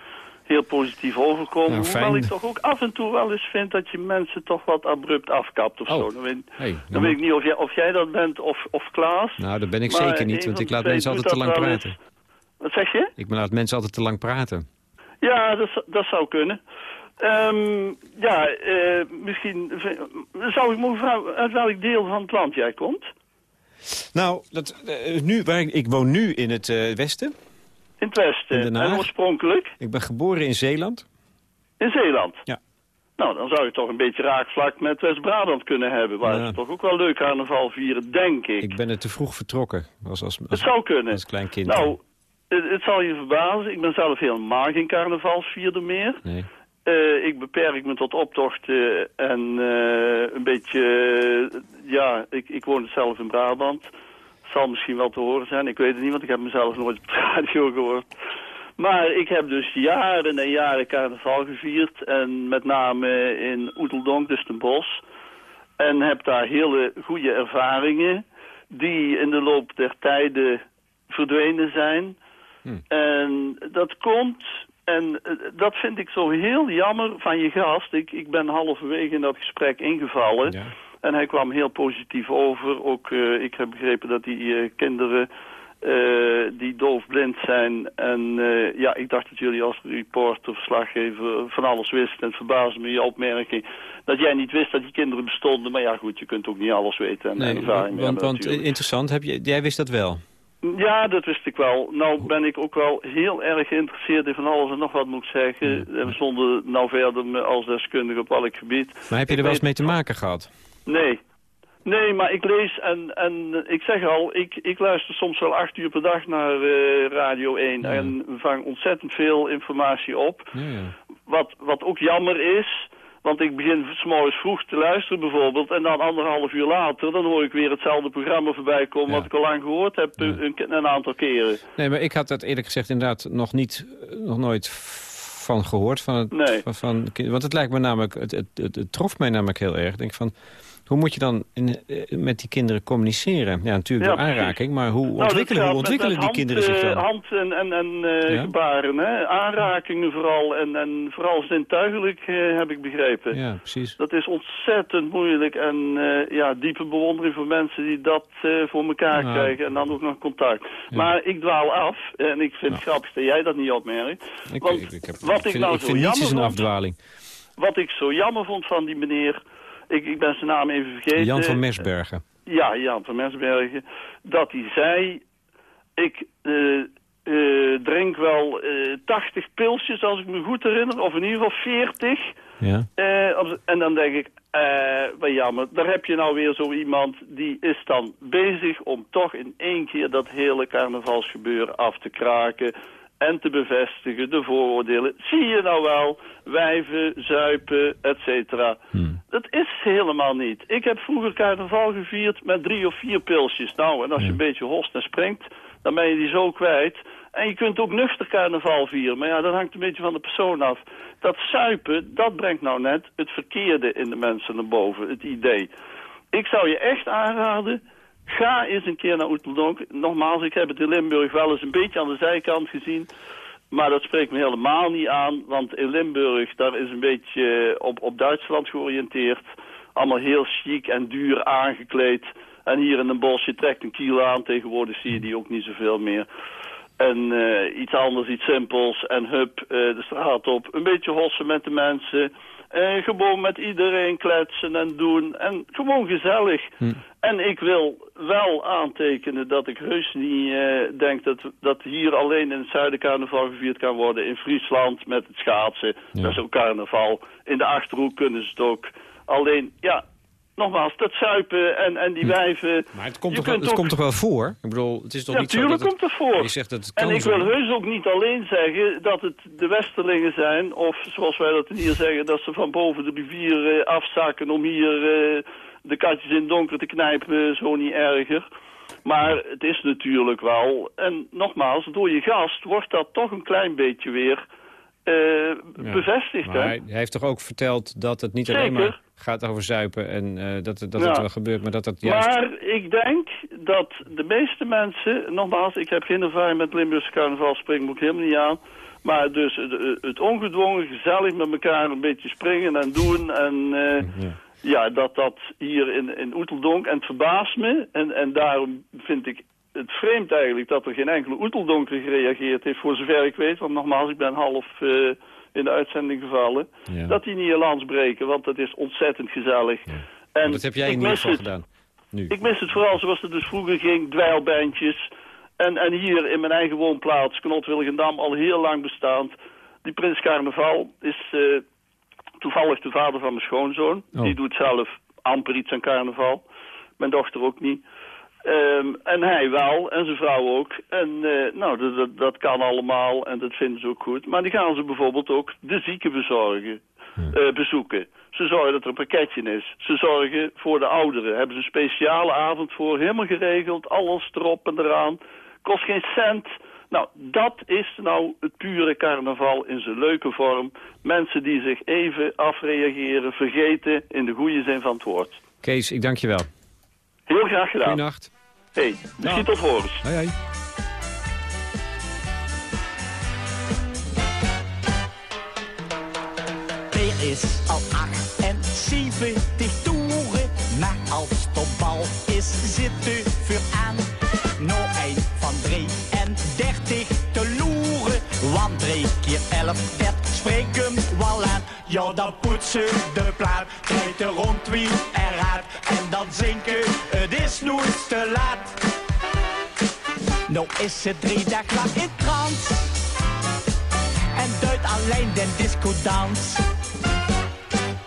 heel positief overkomen. Nou, Hoewel ik toch ook af en toe wel eens vind dat je mensen toch wat abrupt afkapt of Oh. zo. Dan weet, Hey, dan nou, weet ik niet of jij, of jij dat bent of, of Klaas. nou, dat ben ik Maar zeker niet, want ik laat mensen altijd te lang eens. praten. Wat zeg je? Ik laat mensen altijd te lang praten. Ja, dat, dat zou kunnen. Ehm, ja, eh, misschien zou ik mogen vragen uit welk deel van het land jij komt? Nou, dat, eh, nu, waar ik, ik woon nu in het eh, westen. In het westen. In. En oorspronkelijk Ik ben geboren in Zeeland. in Zeeland. Ja. Nou, dan zou je toch een beetje raakvlak met West-Brabant kunnen hebben. Waar Ja. ze toch ook wel leuk carnaval vieren, denk ik. Ik ben er te vroeg vertrokken. Als, als, Het zou kunnen. als klein kind. Nou, het, het zal je verbazen. Ik ben zelf helemaal geen carnavalsvierder meer. Nee. Eh, ik beperk me tot optochten en eh, een beetje... ja, ik, ik woon zelf in Brabant. Zal misschien wel te horen zijn. Ik weet het niet, want ik heb mezelf nooit op de radio gehoord. Maar ik heb dus jaren en jaren carnaval gevierd. En met name in Oeteldonk, dus ten Bosch. En heb daar hele goede ervaringen. Die in de loop der tijden verdwenen zijn. En dat komt... En eh, dat vind ik zo heel jammer van je gast. Ik, ik ben halverwege in dat gesprek ingevallen. Ja. En hij kwam heel positief over. Ook, eh, ik heb begrepen dat die eh, kinderen eh, die doofblind zijn. En ja, ik dacht dat jullie als reporter, verslaggever van alles wisten. En het verbaasde me je opmerking dat jij niet wist dat die kinderen bestonden. Maar ja, goed, je kunt ook niet alles weten. En Nee, ervaring want, hebben want interessant, heb je, jij wist dat wel? Ja, dat wist ik wel. Nou ben ik ook wel heel erg geïnteresseerd in van alles en nog wat moet ik zeggen. En zonder nou verder als deskundige op elk gebied. Maar heb je er wel eens mee te maken gehad? Nee. Nee, maar ik lees en, en ik zeg al, ik, ik luister soms wel acht uur per dag naar eh, Radio 1 en vang ontzettend veel informatie op. Ja, ja. Wat, wat ook jammer is, want ik begin s'morgens vroeg te luisteren bijvoorbeeld... en dan anderhalf uur later, dan hoor ik weer hetzelfde programma voorbij komen... Ja. wat ik al lang gehoord heb een, een aantal keren. Nee, maar ik had dat eerlijk gezegd inderdaad nog niet, eh, nog nooit van gehoord. Van het, Nee. van, van, want het lijkt me namelijk, het, het, het, het trof mij namelijk heel erg. Ik denk van, hoe moet je dan in, eh, met die kinderen communiceren? Ja, natuurlijk Ja, door aanraking, maar hoe Nou, ontwikkelen, hoe ontwikkelen die hand, kinderen zich eh, dan? hand en, en, en eh, Ja? gebaren, hè? aanrakingen vooral en, en vooral zintuigelijk heb ik begrepen. Ja, precies. Dat is ontzettend moeilijk en ja, diepe bewondering voor mensen die dat voor elkaar krijgen en dan ook nog contact. Maar ik dwaal af en ik vind het grappig dat jij dat niet opmerkt. Ik, Want ik, ik, heb, wat ik vind, nou ik zo vind niets is een afdwaling. Wat ik zo jammer vond van die meneer, ik, ik ben zijn naam even vergeten. Jan van Mersbergen. Ja, Jan van Mensbergen. Dat hij zei, ik eh, eh, drink wel eh 80 pilsjes als ik me goed herinner, of in ieder geval 40. Ja. Eh, en dan denk ik, eh, wat jammer, daar heb je nou weer zo iemand die is dan bezig om toch in één keer dat hele carnavalsgebeuren af te kraken en te bevestigen, de vooroordelen. Zie je nou wel, wijven, zuipen, et cetera. Dat is helemaal niet. Ik heb vroeger carnaval gevierd met drie of vier pilsjes. Nou, en als je een beetje host en springt, dan ben je die zo kwijt. En je kunt ook nuchter carnaval vieren. Maar ja, dat hangt een beetje van de persoon af. Dat suipen, dat brengt nou net het verkeerde in de mensen naar boven. Het idee. Ik zou je echt aanraden, ga eens een keer naar Oeteldonk. Nogmaals, ik heb het in Limburg wel eens een beetje aan de zijkant gezien. Maar dat spreekt me helemaal niet aan, want in Limburg, daar is een beetje eh, op, op Duitsland georiënteerd. Allemaal heel chic en duur aangekleed. En hier in een bos, je trekt een kiel aan, tegenwoordig zie je die ook niet zoveel meer. En eh, iets anders, iets simpels. En hup, eh, de straat op. Een beetje hossen met de mensen. Eh, gewoon met iedereen kletsen en doen. En gewoon gezellig. En ik wil wel aantekenen dat ik heus niet eh, denk dat, dat hier alleen in het zuiden carnaval gevierd kan worden. In Friesland met het schaatsen. Dat is ook carnaval. In de Achterhoek kunnen ze het ook. Alleen, ja, nogmaals, dat zuipen en, en die wijven... Maar het komt, je toch, wel- kunt het ook- komt toch wel voor? Ik bedoel, het is toch Ja, niet zo dat het, komt het voor. Je zegt dat het kan En ik wil heus ook niet alleen zeggen dat het de Westerlingen zijn... of zoals wij dat hier zeggen, dat ze van boven de rivier eh, afzakken... om hier eh, de katjes in het donker te knijpen, zo niet erger. Maar het is natuurlijk wel... En nogmaals, door je gast wordt dat toch een klein beetje weer eh, Ja. bevestigd. Maar hè? hij, hij heeft toch ook verteld dat het niet Zeker. alleen maar gaat over zuipen... en eh, dat, het- dat het wel gebeurt, maar dat het juist... Maar ik denk dat de meeste mensen, nogmaals, ik heb geen ervaring met Limburgse carnaval, spring moet ik helemaal niet aan. Maar dus het, het ongedwongen, gezellig met elkaar een beetje springen en doen. En eh, ja. Dat dat hier in, in Oeteldonk, en het verbaast me. En, en daarom vind ik het vreemd eigenlijk dat er geen enkele Oeteldonker gereageerd heeft, voor zover ik weet. Want nogmaals, ik ben half eh, in de uitzending gevallen. Ja. Dat die niet in lans breken, want dat is ontzettend gezellig. En dat heb jij in ieder gedaan. Nu. Ik mis het vooral zoals het dus vroeger ging, dweilbandjes. En, en hier in mijn eigen woonplaats, Knot Wilgendam, al heel lang bestaand. Die Prins Carnaval is eh, toevallig de vader van mijn schoonzoon. Oh. Die doet zelf amper iets aan carnaval. Mijn dochter ook niet. Ehm, en hij wel, en zijn vrouw ook. En eh, nou, dat, dat, dat kan allemaal en dat vinden ze ook goed. Maar die gaan ze bijvoorbeeld ook de zieken bezorgen, eh, bezoeken. Ze zorgen dat er een pakketje is. Ze zorgen voor de ouderen. Hebben ze een speciale avond voor, helemaal geregeld. Alles erop en eraan. Kost geen cent. Nou, dat is nou het pure carnaval in zijn leuke vorm. Mensen die zich even afreageren, vergeten in de goede zin van het woord. Kees, ik dank je wel. Heel graag gedaan. Goeienacht. Hey, misschien tot horens. Hoi, hoi. Er is al 78 toeren, maar als op bal is, zit u voor 3 keer 11, dat spreekt hem wel aan. Ja, dan poetsen de plaat, krijgt er rond wie eruit. En dan zinken, het is nooit te laat. Nou is het drie dagen lang in trance. En duidt alleen den disco-dans.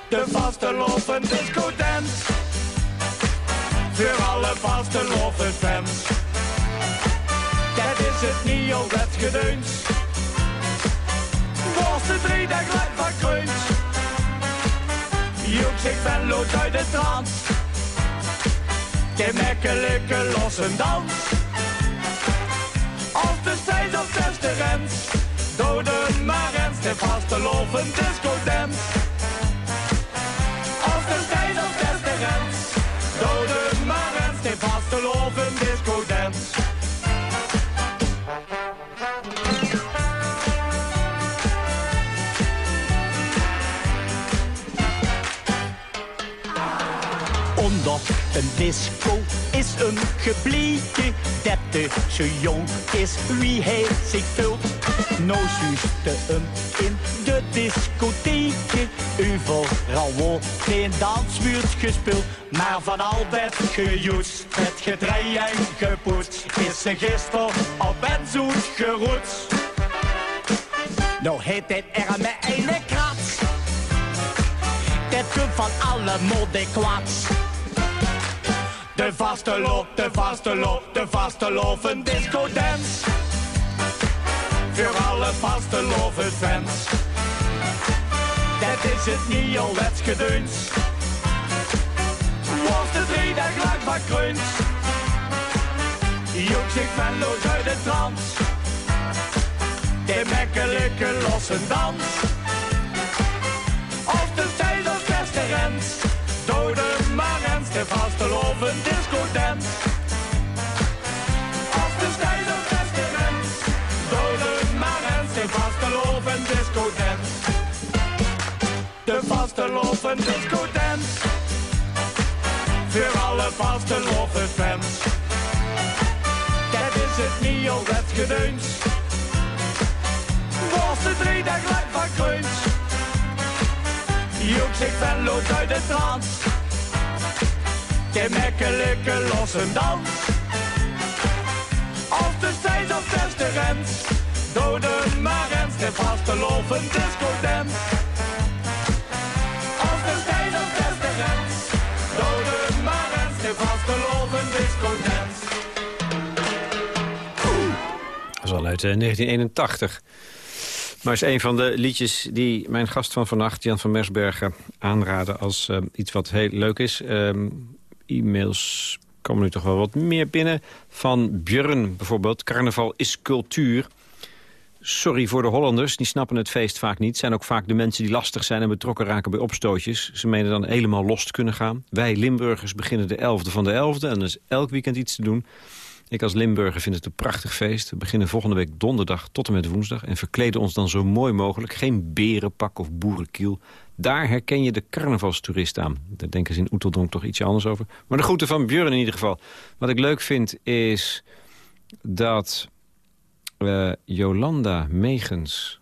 De vaste loven disco dance. Voor alle vaste loven fans. Dat is het niet al. De drie gelijk van kreuns. Joeks, ik ben lood uit de trance. Gemakkelijke losse dans. Als de steeds op beste rens. Doden maar eens de vaste loven disco dance. Als de steeds op beste rens. Doden maar eens de vaste loven disco een disco is een gebleken de zo jong is wie hij zich vult. Nou zuiste hem in de discotheek. Overal wordt geen dansmuurt gespeeld. Maar van al dat gejoets, het gedrei en gepoetst, is ze gisteren op en zoet geroet. Nou heet het er met een krats. Dat komt van alle mode kwaads. De vaste loop, de vaste loop, de vaste loop, een disco dance. Voor alle vaste loven fans. Dat is het niet al het gedeuns. Was de drie dag lang ik ben lood uit de trance. De mekkelijke losse dans. De vaste loven disco dance. Als de tijd als beste rens. Doden maar eens de loven disco dance. De vaste loven disco dance. Voor alle vaste loven fans. Dat is het niet al het gedeuns. Was de drie dag lang van kreuns. Joeks, ik ben lood uit de trance je makkelijke losse dans. Als de tijd op beste dode maar rens, de vaste loven discodance. Als de zij dat best rens, dode maar rens, de. Dat is al uit eh, 1981. Maar is een van de liedjes die mijn gast van vannacht, Jan van Mersbergen, aanraden als eh, iets wat heel leuk is. Ehm, E-mails komen nu toch wel wat meer binnen. Van Björn bijvoorbeeld. Carnaval is cultuur. Sorry voor de Hollanders, die snappen het feest vaak niet. zijn ook vaak de mensen die lastig zijn en betrokken raken bij opstootjes. Ze menen dan helemaal los te kunnen gaan. Wij Limburgers beginnen de 11e van de 11e en er is elk weekend iets te doen. Ik als Limburger vind het een prachtig feest. We beginnen volgende week donderdag tot en met woensdag... en verkleden ons dan zo mooi mogelijk. Geen berenpak of boerenkiel. Daar herken je de carnavalstoerist aan. Daar denken ze in Oeteldonk toch ietsje anders over. Maar de groeten van Björn in ieder geval. Wat ik leuk vind is dat eh, Jolanda Megens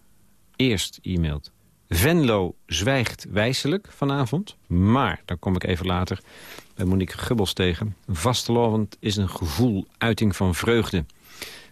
eerst e-mailt. Venlo zwijgt wijselijk vanavond. Maar, daar kom ik even later bij Monique Gubbels tegen. Vastelovend is een gevoel, uiting van vreugde.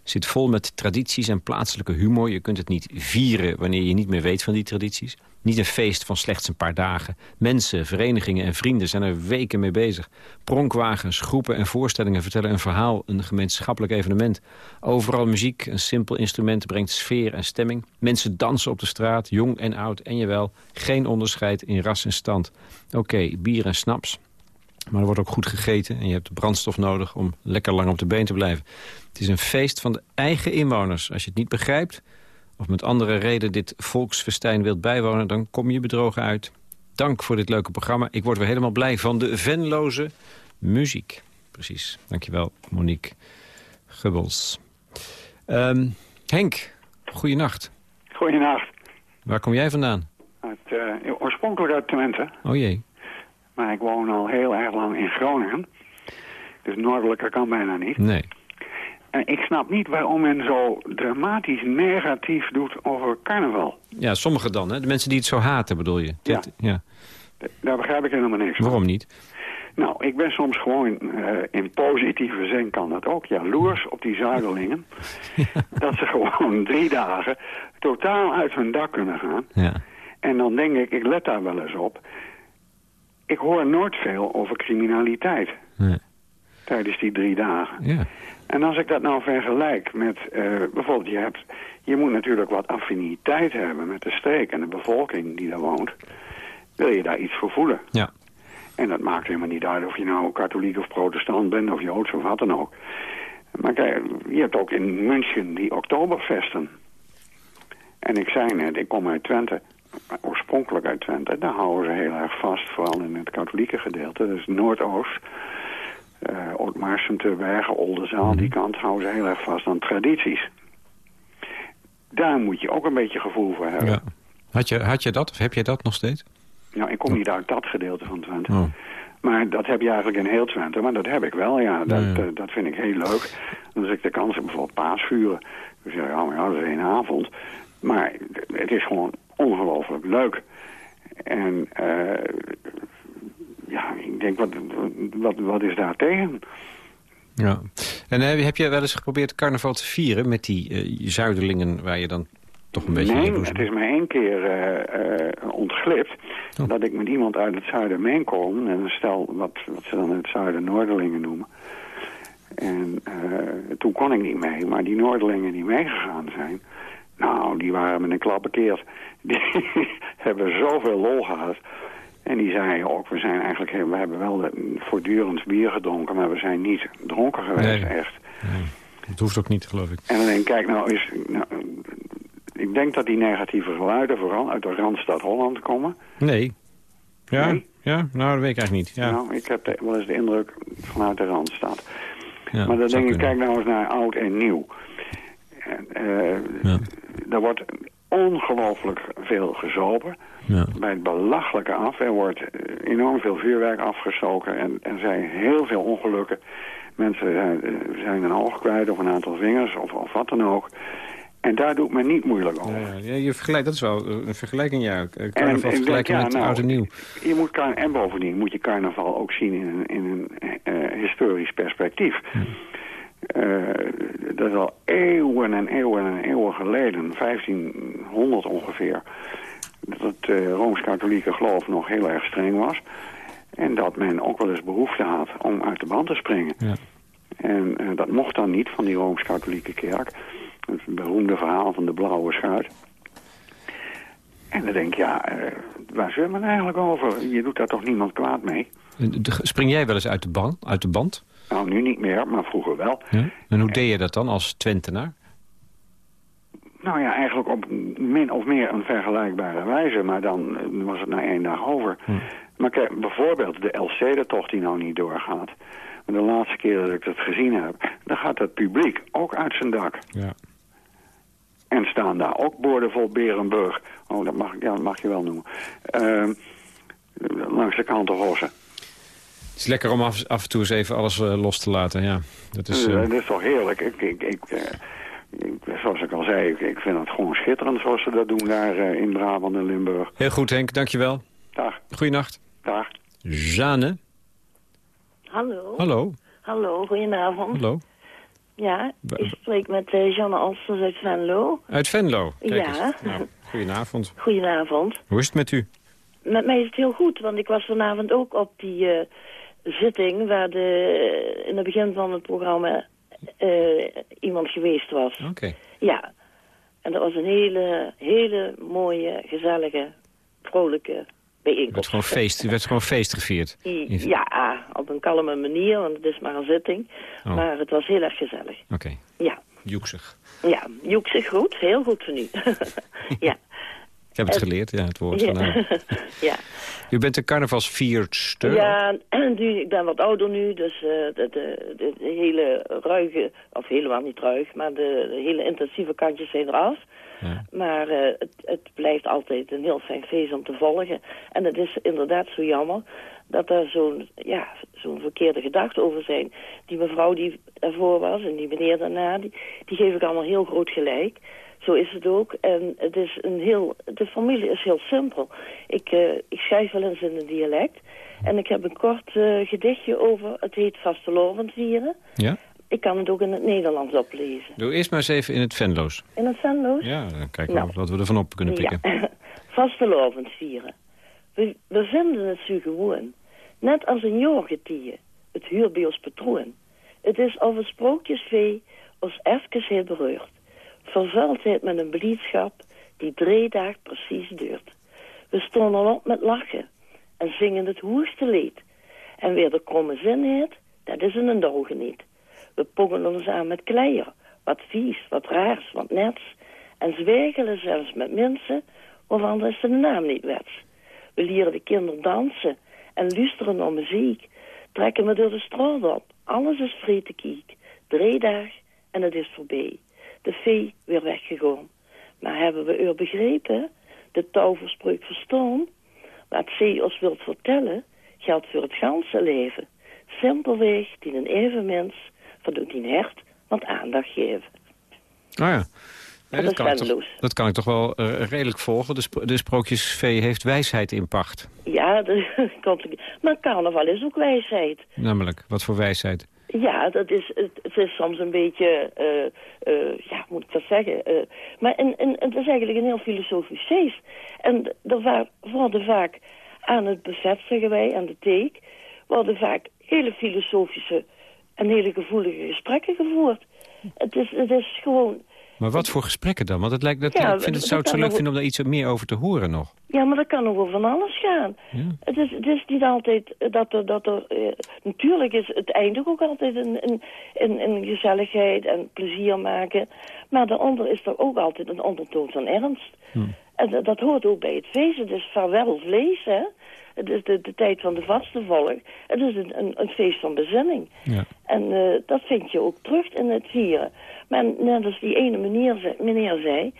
Zit vol met tradities en plaatselijke humor. Je kunt het niet vieren wanneer je niet meer weet van die tradities. Niet een feest van slechts een paar dagen. Mensen, verenigingen en vrienden zijn er weken mee bezig. Pronkwagens, groepen en voorstellingen vertellen een verhaal, een gemeenschappelijk evenement. Overal muziek, een simpel instrument brengt sfeer en stemming. Mensen dansen op de straat, jong en oud en jawel. Geen onderscheid in ras en stand. Oké, bier en snaps. Maar er wordt ook goed gegeten en je hebt brandstof nodig om lekker lang op de been te blijven. Het is een feest van de eigen inwoners. Als je het niet begrijpt of met andere reden dit volksfestijn wilt bijwonen... dan kom je bedrogen uit. Dank voor dit leuke programma. Ik word weer helemaal blij van de venloze muziek. Precies. Dankjewel, Monique Gubbels. Ehm, Henk, goeienacht. Goedenacht. Waar kom jij vandaan? Uit, eh, oorspronkelijk uit Twente, Oh jee. maar ik woon al heel erg lang in Groningen. Dus noordelijker kan bijna niet. Nee. En ik snap niet waarom men zo dramatisch negatief doet over carnaval. Ja, sommigen dan, hè? De mensen die het zo haten, bedoel je? Ja. Ja. Daar begrijp ik helemaal niks van. Waarom niet? Nou, ik ben soms gewoon, eh, in positieve zin kan dat ook, jaloers op die zuiderlingen. Dat ze gewoon drie dagen totaal uit hun dak kunnen gaan. Ja. En dan denk ik, ik let daar wel eens op. Ik hoor nooit veel over criminaliteit Nee. tijdens die drie dagen. Ja. En als ik dat nou vergelijk met, eh, bijvoorbeeld, je, hebt, je moet natuurlijk wat affiniteit hebben met de streek en de bevolking die daar woont. Wil je daar iets voor voelen? Ja. En dat maakt helemaal niet uit of je nou katholiek of protestant bent of joods of wat dan ook. Maar kijk, je hebt ook in München die oktoberfesten. En ik zei net, ik kom uit Twente, oorspronkelijk uit Twente. Daar houden ze heel erg vast, vooral in het katholieke gedeelte. Dus Noordoost, uh, Ootmarsum, Bergen, Oldenzaal, die kant houden ze heel erg vast aan tradities. Daar moet je ook een beetje gevoel voor hebben. ja. Had, je, had je dat of heb je dat nog steeds? Nou, ik kom niet uit dat gedeelte van Twente. Oh. Maar dat heb je eigenlijk in heel Twente. Maar dat heb ik wel, ja. Dat, Ja, ja. eh, dat vind ik heel leuk. Als ik de kans heb, bijvoorbeeld paasvuren. Dan zeg ik, ja, maar ja, dat is één avond. Maar het is gewoon ongelooflijk leuk. En eh, ja, ik denk, wat, wat, wat is daar tegen? Ja. En heb, heb je wel eens geprobeerd carnaval te vieren met die eh, zuiderlingen waar je dan toch een beetje... Nee, het is me één keer eh, eh, ontglipt Oh. dat ik met iemand uit het zuiden meekom. En een stel wat, wat ze dan het zuiden Noorderlingen noemen. En eh, toen kon ik niet mee, maar die Noorderlingen die meegegaan zijn... Nou, die waren met een klap bekeerd. Die hebben zoveel lol gehad. En die zeiden ook, we zijn eigenlijk, we hebben wel voortdurend bier gedronken, maar we zijn niet dronken geweest, Nee. echt. Dat hoeft ook niet, geloof ik. En dan denk ik, kijk nou eens, nou, ik denk dat die negatieve geluiden vooral uit de Randstad Holland komen. Nee. Ja? Nee? Ja? Nou, dat weet ik eigenlijk niet. Ja. Nou, ik heb de- wel eens de indruk vanuit de Randstad. Ja, maar dan denk ik, kunnen. kijk nou eens naar oud en nieuw. Eh, Ja. Er wordt ongelooflijk veel gezopen. Ja. Bij het belachelijke af. Er wordt eh, enorm veel vuurwerk afgestoken. En er zijn heel veel ongelukken. Mensen zijn, eh, zijn een oog kwijt of een aantal vingers of, of wat dan ook. En daar doet men niet moeilijk over. Ja, ja, je vergelijkt, dat is wel eh, een vergelijking, ja. En Carnaval vergelijken ja, met nou, oud en nieuw. Je moet en bovendien moet je carnaval ook zien in een, in een eh, historisch perspectief. Eh, dat is al eeuwen en eeuwen en eeuwen geleden, 1500 ongeveer, dat het eh, Rooms-Katholieke geloof nog heel erg streng was. En dat men ook wel eens behoefte had om uit de band te springen. Ja. En eh, dat mocht dan niet van die Rooms-Katholieke kerk. Het beroemde verhaal van de blauwe schuit. En dan denk ik, ja, waar zullen we het eigenlijk over? Je doet daar toch niemand kwaad mee? Spring jij wel eens uit de, uit de band? Nou, nu niet meer, maar vroeger wel. En hoe deed je dat dan als Twentenaar? Nou ja, eigenlijk op min of meer een vergelijkbare wijze. Maar dan eh, was het na één dag over. Maar kijk, bijvoorbeeld de Elfstedentocht die nou niet doorgaat. De laatste keer dat ik dat gezien heb... dan gaat het publiek ook uit zijn dak. Ja. En staan daar ook borden vol Berenburg. Oh, dat mag, ja, dat mag je wel noemen. Ehm, langs de kant Rossen. Het is lekker om af, af en toe eens even alles eh, los te laten, ja. Dat is, Dus, eh, dat is toch heerlijk. Ik, ik, ik, eh, ik- zoals ik al zei, ik, ik vind het gewoon schitterend zoals ze dat doen daar eh, in Brabant en Limburg. Heel goed, Henk. Dankjewel. Dag. Goeienacht. Dag. Jeanne. Hallo. Hallo. Hallo, goedenavond. Hallo. Ja, ik spreek met eh Janne Alsters uit Venlo. Uit Venlo. Kijk Ja. eens. Nou, goedenavond. Goedenavond. Hoe is het met u? Met mij is het heel goed, want ik was vanavond ook op die eh, zitting... waar de, in het begin van het programma eh, iemand geweest was. Oké. Ja, en dat was een hele, hele mooie, gezellige, vrolijke Er werd bijeenkomst. gewoon feest, er werd gewoon feest gevierd. Ja, op een kalme manier, want het is maar een zitting. Oh. Maar het was heel erg gezellig. Oké. Ja. Joeksig. Ja, joek zich goed. Heel goed van u. ja. Ik heb het geleerd, ja, het woord. Ja. ja. U bent een carnavalsvierster. Ja, nu, ik ben wat ouder nu, dus eh, de, de, de, de hele ruige, of helemaal niet ruig, maar de, de hele intensieve kantjes zijn eraf. Maar eh, het, het blijft altijd een heel fijn feest om te volgen. En het is inderdaad zo jammer dat er zo'n ja, zo'n verkeerde gedachten over zijn. Die mevrouw die ervoor was en die meneer daarna, die, die geef ik allemaal heel groot gelijk. Zo is het ook. En het is een heel, de familie is heel simpel. Ik, eh, ik schrijf wel eens in een dialect. En ik heb een kort eh, gedichtje over, het heet Vastelovend vieren. Ja? Ik kan het ook in het Nederlands oplezen. Doe eerst maar eens even in het Venlo's. In het Venlo's? Ja, dan kijken we Nou. wat we ervan op kunnen pikken. Ja, vastelovend vieren. We, we vinden het zo gewoon. Net als een jorgetie, het huur bij ons patroon. Het is of een sprookjesvee ons even heel bereurt. Vervuldheid met een blijdschap die drie dagen precies duurt. We stonden op met lachen en zingen het hoogste lied. En weer de kromme zinheid, dat is in een dogen niet. We pogen ons aan met kleier, wat vies, wat raars, wat nets. En zwijgelen zelfs met mensen waarvan is de naam niet wets. We leren de kinderen dansen en luisteren naar muziek. Trekken we door de straat op, alles is vrij kiek. Drie dagen en het is voorbij. De vee weer weggegaan. Maar hebben we u begrepen? De touwverspreuk verstaan? Wat zij ons wilt vertellen, geldt voor het ganse leven. Simpelweg die een even mens verdoet die hert wat aandacht geven. Ah ja. Nee, Dat kan ik toch, dat kan ik toch wel eh, redelijk volgen. De, sp de sprookjesvee heeft wijsheid in pacht. Ja, dat komt maar carnaval is ook wijsheid. Namelijk, wat voor wijsheid? Ja, dat is, het, is soms een beetje, eh, eh, ja, moet ik dat zeggen? eh, maar en, en, het is eigenlijk een heel filosofisch feest. En er worden vaak aan het buffet, zeggen wij, aan de teek, worden vaak hele filosofische en hele gevoelige gesprekken gevoerd. Het is, het is gewoon, Maar wat voor gesprekken dan? Want het lijkt, dat, Ja, ik vind het, zou het zo leuk vinden om daar iets meer over te horen nog. ja, maar dat kan over van alles gaan. Het, is, het is niet altijd dat er, dat er eh, natuurlijk is het eindigt ook altijd in, in, in gezelligheid en plezier maken. Maar daaronder is er ook altijd een ondertoon van ernst. En dat, hoort ook bij het feest. Het is vaarwel vlees, hè. Het is de, de tijd van de vaste volk. Het is een, een, een feest van bezinning. Ja. En eh, dat vind je ook terug in het vieren. Maar net als die ene meneer, zei- meneer zei...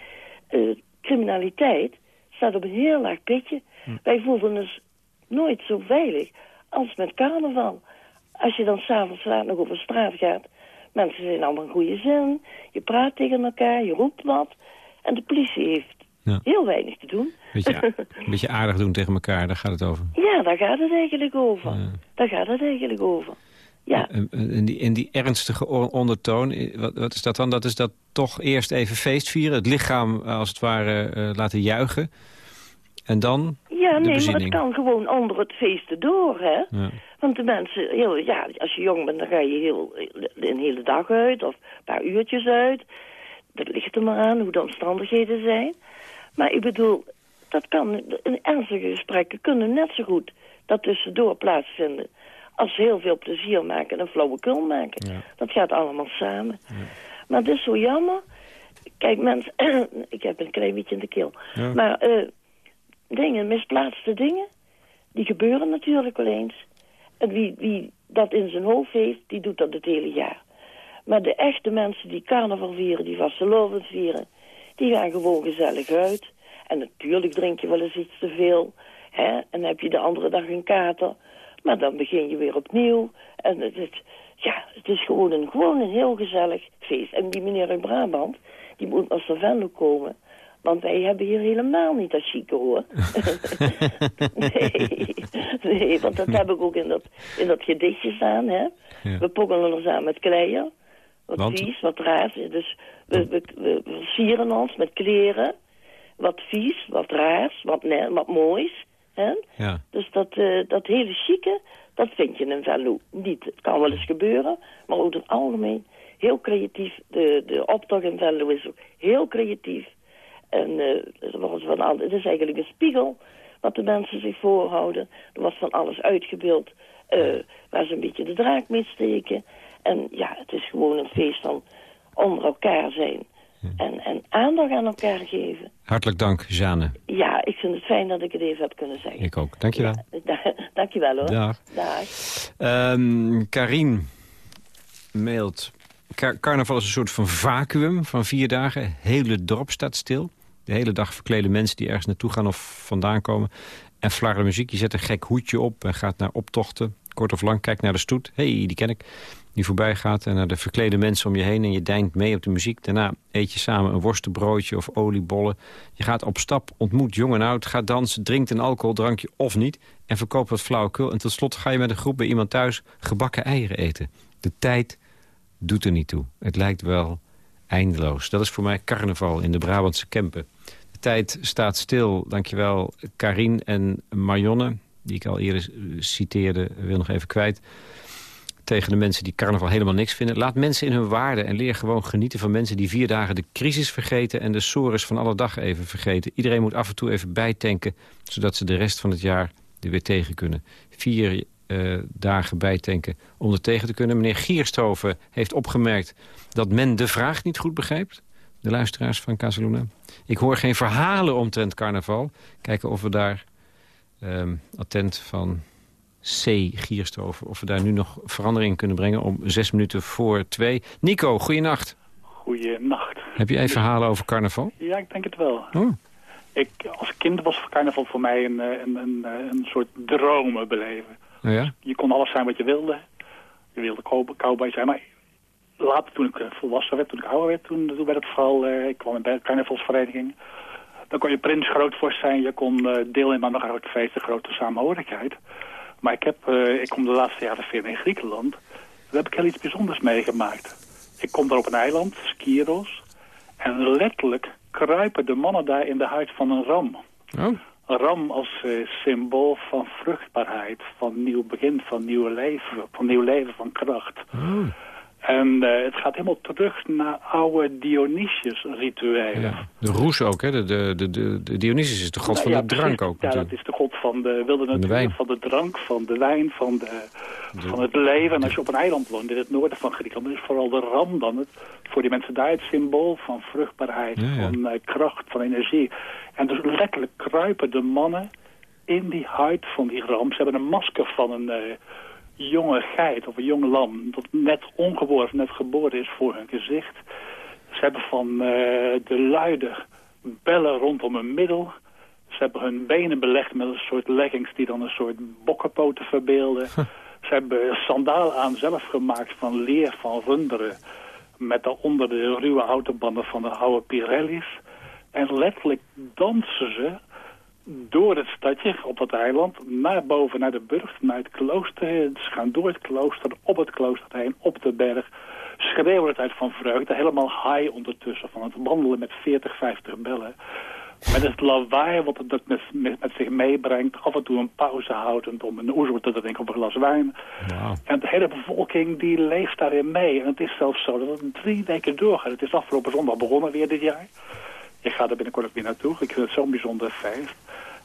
eh, criminaliteit staat op een heel laag pitje. Wij voelden ons nooit zo veilig als met carnaval. Als je dan s'avonds laat nog over straat gaat... mensen zijn allemaal in goede zin. Je praat tegen elkaar, je roept wat. En de politie heeft Ja. heel weinig te doen. Beetje, een beetje aardig doen tegen elkaar, daar gaat het over. Ja, daar gaat het eigenlijk over. Daar gaat het eigenlijk over. Ja. En, die, en die ernstige ondertoon, eh, wat, wat is dat dan? Dat is dat toch eerst even feest vieren, het lichaam eh, als het ware eh, laten juichen. En dan Ja, nee, maar het kan gewoon onder het feesten door, hè. Ja. Want de mensen, heel, ja, als je jong bent, dan ga je heel, een hele dag uit of een paar uurtjes uit. dat ligt er maar aan hoe de omstandigheden zijn. Maar ik bedoel, dat kan, ernstige gesprekken kunnen net zo goed dat tussendoor plaatsvinden. Als heel veel plezier maken en flauwekul maken. Dat gaat allemaal samen. Maar het is zo jammer. Kijk, mensen, ik heb een klein beetje in de keel. Ja. Maar eh, dingen, misplaatste dingen, die gebeuren natuurlijk wel eens. En wie, wie dat in zijn hoofd heeft, die doet dat het hele jaar. Maar de echte mensen die carnaval vieren, die vastelovend vieren... die gaan gewoon gezellig uit. En natuurlijk drink je wel eens iets te veel. Hè? En heb je de andere dag een kater. Maar dan begin je weer opnieuw. En het, het- ja, het is gewoon een, gewoon een heel gezellig feest. En die meneer uit Brabant, die moet naar Savenlo komen. Want wij hebben hier helemaal niet dat chique hoor. nee, nee, want dat heb ik ook in dat, in dat gedichtje staan. Hè? Ja. We pokkelen ons aan met kleier. Wat Want? vies, wat raar. Dus we, we, ons met kleren. Wat vies, wat raars, wat, wat moois. Hè? Ja. Dus dat, eh, dat hele chique, dat vind je in Venlo niet. Het kan wel eens gebeuren, maar over het algemeen heel creatief. De, de optocht in Venlo is ook heel creatief. En eh, er van al- het is eigenlijk een spiegel wat de mensen zich voorhouden. Er wordt van alles uitgebeeld eh, waar ze een beetje de draak mee steken. En ja, het is gewoon een feest van onder elkaar zijn. En, en aandacht aan elkaar geven. Hartelijk dank, Jeanne. Ja, ik vind het fijn dat ik het even heb kunnen zeggen. Ik ook. Dank je wel. Da- Dankjewel hoor. Dag. Dag. Ehm Karin mailt... Car- carnaval is een soort van vacuüm van vier dagen. Hele dorp staat stil. De hele dag verklede mensen die ergens naartoe gaan of vandaan komen. En flarre muziek. Je zet een gek hoedje op en gaat naar optochten. Kort of lang, kijk naar de stoet. hey, die ken ik. Die voorbij gaat. En naar de verklede mensen om je heen. En je deint mee op de muziek. Daarna eet je samen een worstenbroodje of oliebollen. Je gaat op stap, ontmoet jong en oud. Gaat dansen, drinkt een alcoholdrankje of niet. En verkoopt wat flauwekul. En tot slot ga je met een groep bij iemand thuis gebakken eieren eten. De tijd doet er niet toe. Het lijkt wel eindeloos. Dat is voor mij carnaval in de Brabantse Kempen. De tijd staat stil. Dankjewel Karin en Marjonne, die ik al eerder citeerde, wil nog even kwijt. Tegen de mensen die carnaval helemaal niks vinden. Laat mensen in hun waarde en leer gewoon genieten van mensen die vier dagen de crisis vergeten en de sores van alle dag even vergeten. Iedereen moet af en toe even bijtanken, zodat ze de rest van het jaar er weer tegen kunnen. Vier eh, dagen bijtanken om er tegen te kunnen. Meneer Gierstoven heeft opgemerkt dat men de vraag niet goed begrijpt. De luisteraars van Casaluna. Ik hoor geen verhalen omtrent carnaval. Kijken of we daar ehm, attent van C. Gierstoven... of we daar nu nog verandering in kunnen brengen om zes minuten voor twee. Nico, goeienacht. Goeienacht. Heb jij verhalen over carnaval? Ja, ik denk het wel. Oh. Ik, als kind was carnaval voor mij een, eh, een, een, eh, een soort dromen beleven. Oh ja? Je kon alles zijn wat je wilde. Je wilde cow- cowboy zijn. Maar later, toen ik eh, volwassen werd, toen ik ouder werd, toen, toen werd het vooral... ik kwam in een carnavalsvereniging. Dan kon je prins grootvorst zijn. Je kon eh, deelnemen aan de feesten, grote samenhorigheid. Maar ik, heb, eh, ik kom de laatste jaren veel in Griekenland. Daar heb ik heel iets bijzonders meegemaakt. Ik kom daar op een eiland, Skiros. En letterlijk kruipen de mannen daar in de huid van een ram. Oh. Een ram als eh, symbool van vruchtbaarheid, van nieuw begin, van nieuw leven, van nieuw leven, van kracht. En eh, het gaat helemaal terug naar oude Dionysius-rituelen. Ja. De roes ook, hè? De, de, de, de, Dionysus is de god Nou van ja, de drank ook Ja, natuurlijk. dat is de god van de wilde natuur, van de drank, van de wijn, van, de, van het leven. En als je op een eiland woont in het noorden van Griekenland, dan is vooral de ram dan het, voor die mensen daar het symbool van vruchtbaarheid, van eh, kracht, van energie. En dus letterlijk kruipen de mannen in die huid van die ram. Ze hebben een masker van een eh, jonge geit of een jong lam dat net ongeboren, net geboren is voor hun gezicht. Ze hebben van eh, de luide bellen rondom hun middel. Ze hebben hun benen belegd met een soort leggings die dan een soort bokkenpoten verbeelden. Ze hebben sandalen aan zelf gemaakt van leer van runderen. Met daaronder de ruwe autobanden van de oude Pirelli's. En letterlijk dansen ze door het stadje op dat eiland naar boven, naar de burcht, naar het klooster. Ze gaan door het klooster, op het klooster heen, op de berg. Schreeuwen het uit van vreugde, helemaal high ondertussen van het wandelen met 40, 50 bellen. Met het lawaai wat het met, met, met zich meebrengt. Af en toe een pauze houdend om een oezoer te drinken op een glas wijn. En de hele bevolking die leeft daarin mee. En het is zelfs zo dat het drie weken doorgaat. Het is afgelopen zondag begonnen weer dit jaar. Ik ga er binnenkort ook weer naartoe. Ik vind het zo'n bijzonder feest.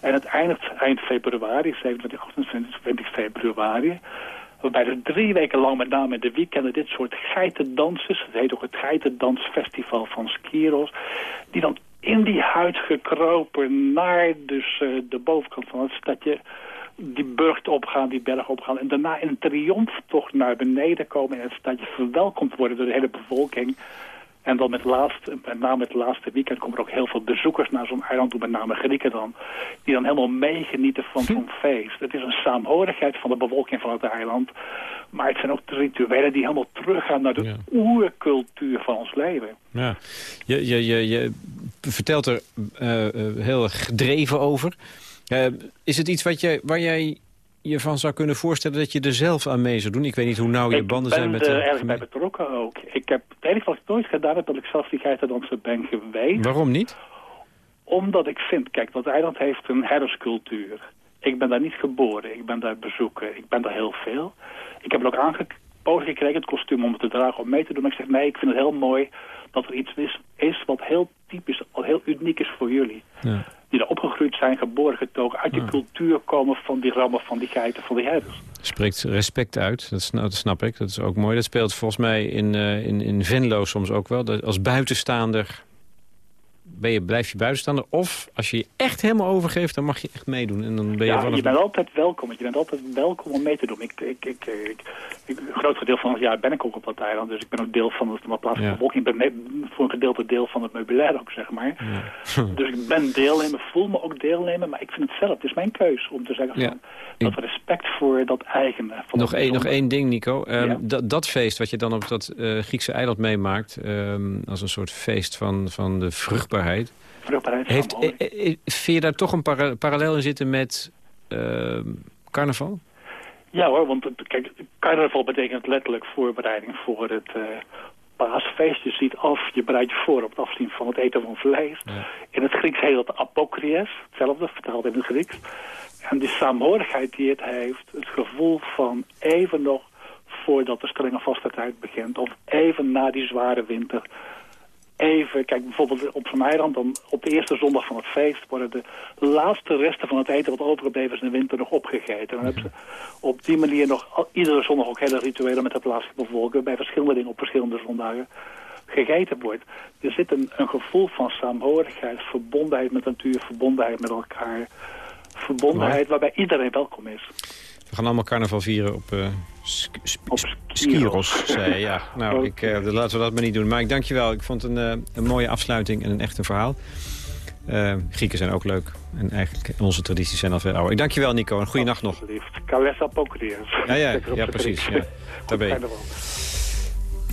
En het eindigt eind februari, 27, 28, 20 februari. Waarbij er drie weken lang, met name in de weekenden, dit soort geitendansers... het heet ook het Geitendansfestival van Skiros... die dan in die huid gekropen naar dus, eh, de bovenkant van het stadje... die burcht opgaan, die berg opgaan... en daarna in een triomftocht naar beneden komen... in het stadje verwelkomd worden door de hele bevolking... En dan met, laatst, met name het laatste weekend komen er ook heel veel bezoekers naar zo'n eiland toe, met name Grieken dan, die dan helemaal meegenieten van zo'n feest. Het is een saamhorigheid van de bevolking van het eiland, maar het zijn ook rituelen die helemaal teruggaan naar de oercultuur van ons leven. Ja. Je, je, je, je vertelt er eh, heel gedreven over. Eh, is het iets wat je, waar jij je van zou kunnen voorstellen dat je er zelf aan mee zou doen? Ik weet niet hoe nauw je banden zijn met Ik ben de er erg bij betrokken ook. Ik heb, het enige wat ik nooit gedaan heb, dat ik zelf die geitendanser ben geweest. Waarom niet? Omdat ik vind, kijk, dat eiland heeft een herderscultuur. Ik ben daar niet geboren, ik ben daar bezoeken, ik ben daar heel veel. Ik heb het ook aangeboden gekregen, het kostuum om het te dragen, om mee te doen. Maar ik zeg, nee, ik vind het heel mooi dat er iets is, is wat heel typisch, wat heel uniek is voor jullie. Ja. Die er opgegroeid zijn, geboren, getogen, uit die cultuur komen van die rammen, van die geiten, van die herders. Spreekt respect uit, dat snap, dat snap ik. Dat is ook mooi. Dat speelt volgens mij in, eh, in, in Venlo soms ook wel. Dat als buitenstaander ben je, blijf je buitenstaander. Of als je je echt helemaal overgeeft, dan mag je echt meedoen. En dan ben je ja, vanaf... je bent altijd welkom. Je bent altijd welkom om mee te doen. Ik, ik, ik, ik, ik- een groot gedeelte van het jaar ben ik ook op dat eiland. Dus ik ben ook deel van de van de plaatselijke Ja. bevolking. Ik ben mee- voor een gedeelte deel van het meubilair ook, zeg maar. Dus ik ben deelnemer, voel me ook deelnemer. Maar ik vind het zelf, het is mijn keus om te zeggen van... Dat respect voor dat eigene. Van Nog één, nog één ding, Nico. Ja. dat, dat feest wat je dan op dat eh, Griekse eiland meemaakt... ehm, als een soort feest van, van de vruchtbaarheid... Vruchtbaarheid Heeft, van eh, eh, eh, vind je daar toch een para- parallel in zitten met ehm, carnaval? Ja hoor, want kijk, carnaval betekent letterlijk voorbereiding voor het paasfeest. Je ziet af, je bereidt je voor op het afzien van het eten van vlees. In het Grieks heet dat apokries, hetzelfde, vertaald in het Grieks. En die saamhorigheid die het heeft, het gevoel van even nog voordat de strenge vaste tijd begint... of even na die zware winter even, kijk bijvoorbeeld op eiland, dan op de eerste zondag van het feest worden de laatste resten van het eten wat overgebleven is in de winter nog opgegeten. En dan hebben ze op die manier nog iedere zondag ook hele rituelen met de plaatselijke bevolking bij verschillende dingen op verschillende zondagen gegeten wordt. Er zit een, een gevoel van saamhorigheid, verbondenheid met natuur, verbondenheid met elkaar, verbondenheid waarbij iedereen welkom is. We gaan allemaal carnaval vieren op, sk- sp- Skiros, zei. Ja, nou, ik, eh, laten we dat maar niet doen. Maar ik dank je wel. Ik vond het een, eh, een mooie afsluiting en een echte verhaal. Eh, Grieken zijn ook leuk. En eigenlijk onze tradities zijn al veel ouder. Ik dank je wel, Nico. Een goede nacht nog. Alsjeblieft. Kales apokries. Ja, ja, ja precies. Ja. Daar ben je.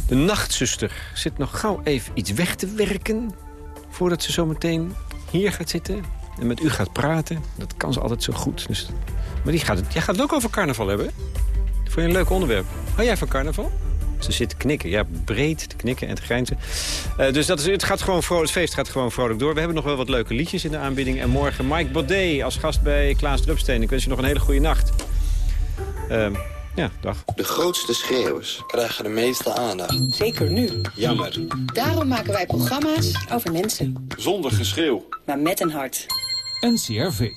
De nachtzuster zit nog gauw even iets weg te werken... voordat ze zo meteen hier gaat zitten en met u gaat praten. Dat kan ze altijd zo goed. Dus... Maar die gaat het, jij gaat het ook over carnaval hebben, hè? Vond je een leuk onderwerp? Hou jij van carnaval? Ze zit te knikken, ja, breed te knikken en te grijnzen. Eh, dus dat is, het, gaat gewoon vrolijk, het feest gaat gewoon vrolijk door. We hebben nog wel wat leuke liedjes in de aanbieding. En morgen Mike Baudet als gast bij Klaas Drupsteen. Ik wens je nog een hele goede nacht. Ehm, ja, dag. De grootste schreeuwers krijgen de meeste aandacht. Zeker nu. Jammer. Daarom maken wij programma's over mensen. Zonder geschreeuw. Maar met een hart. NCRV.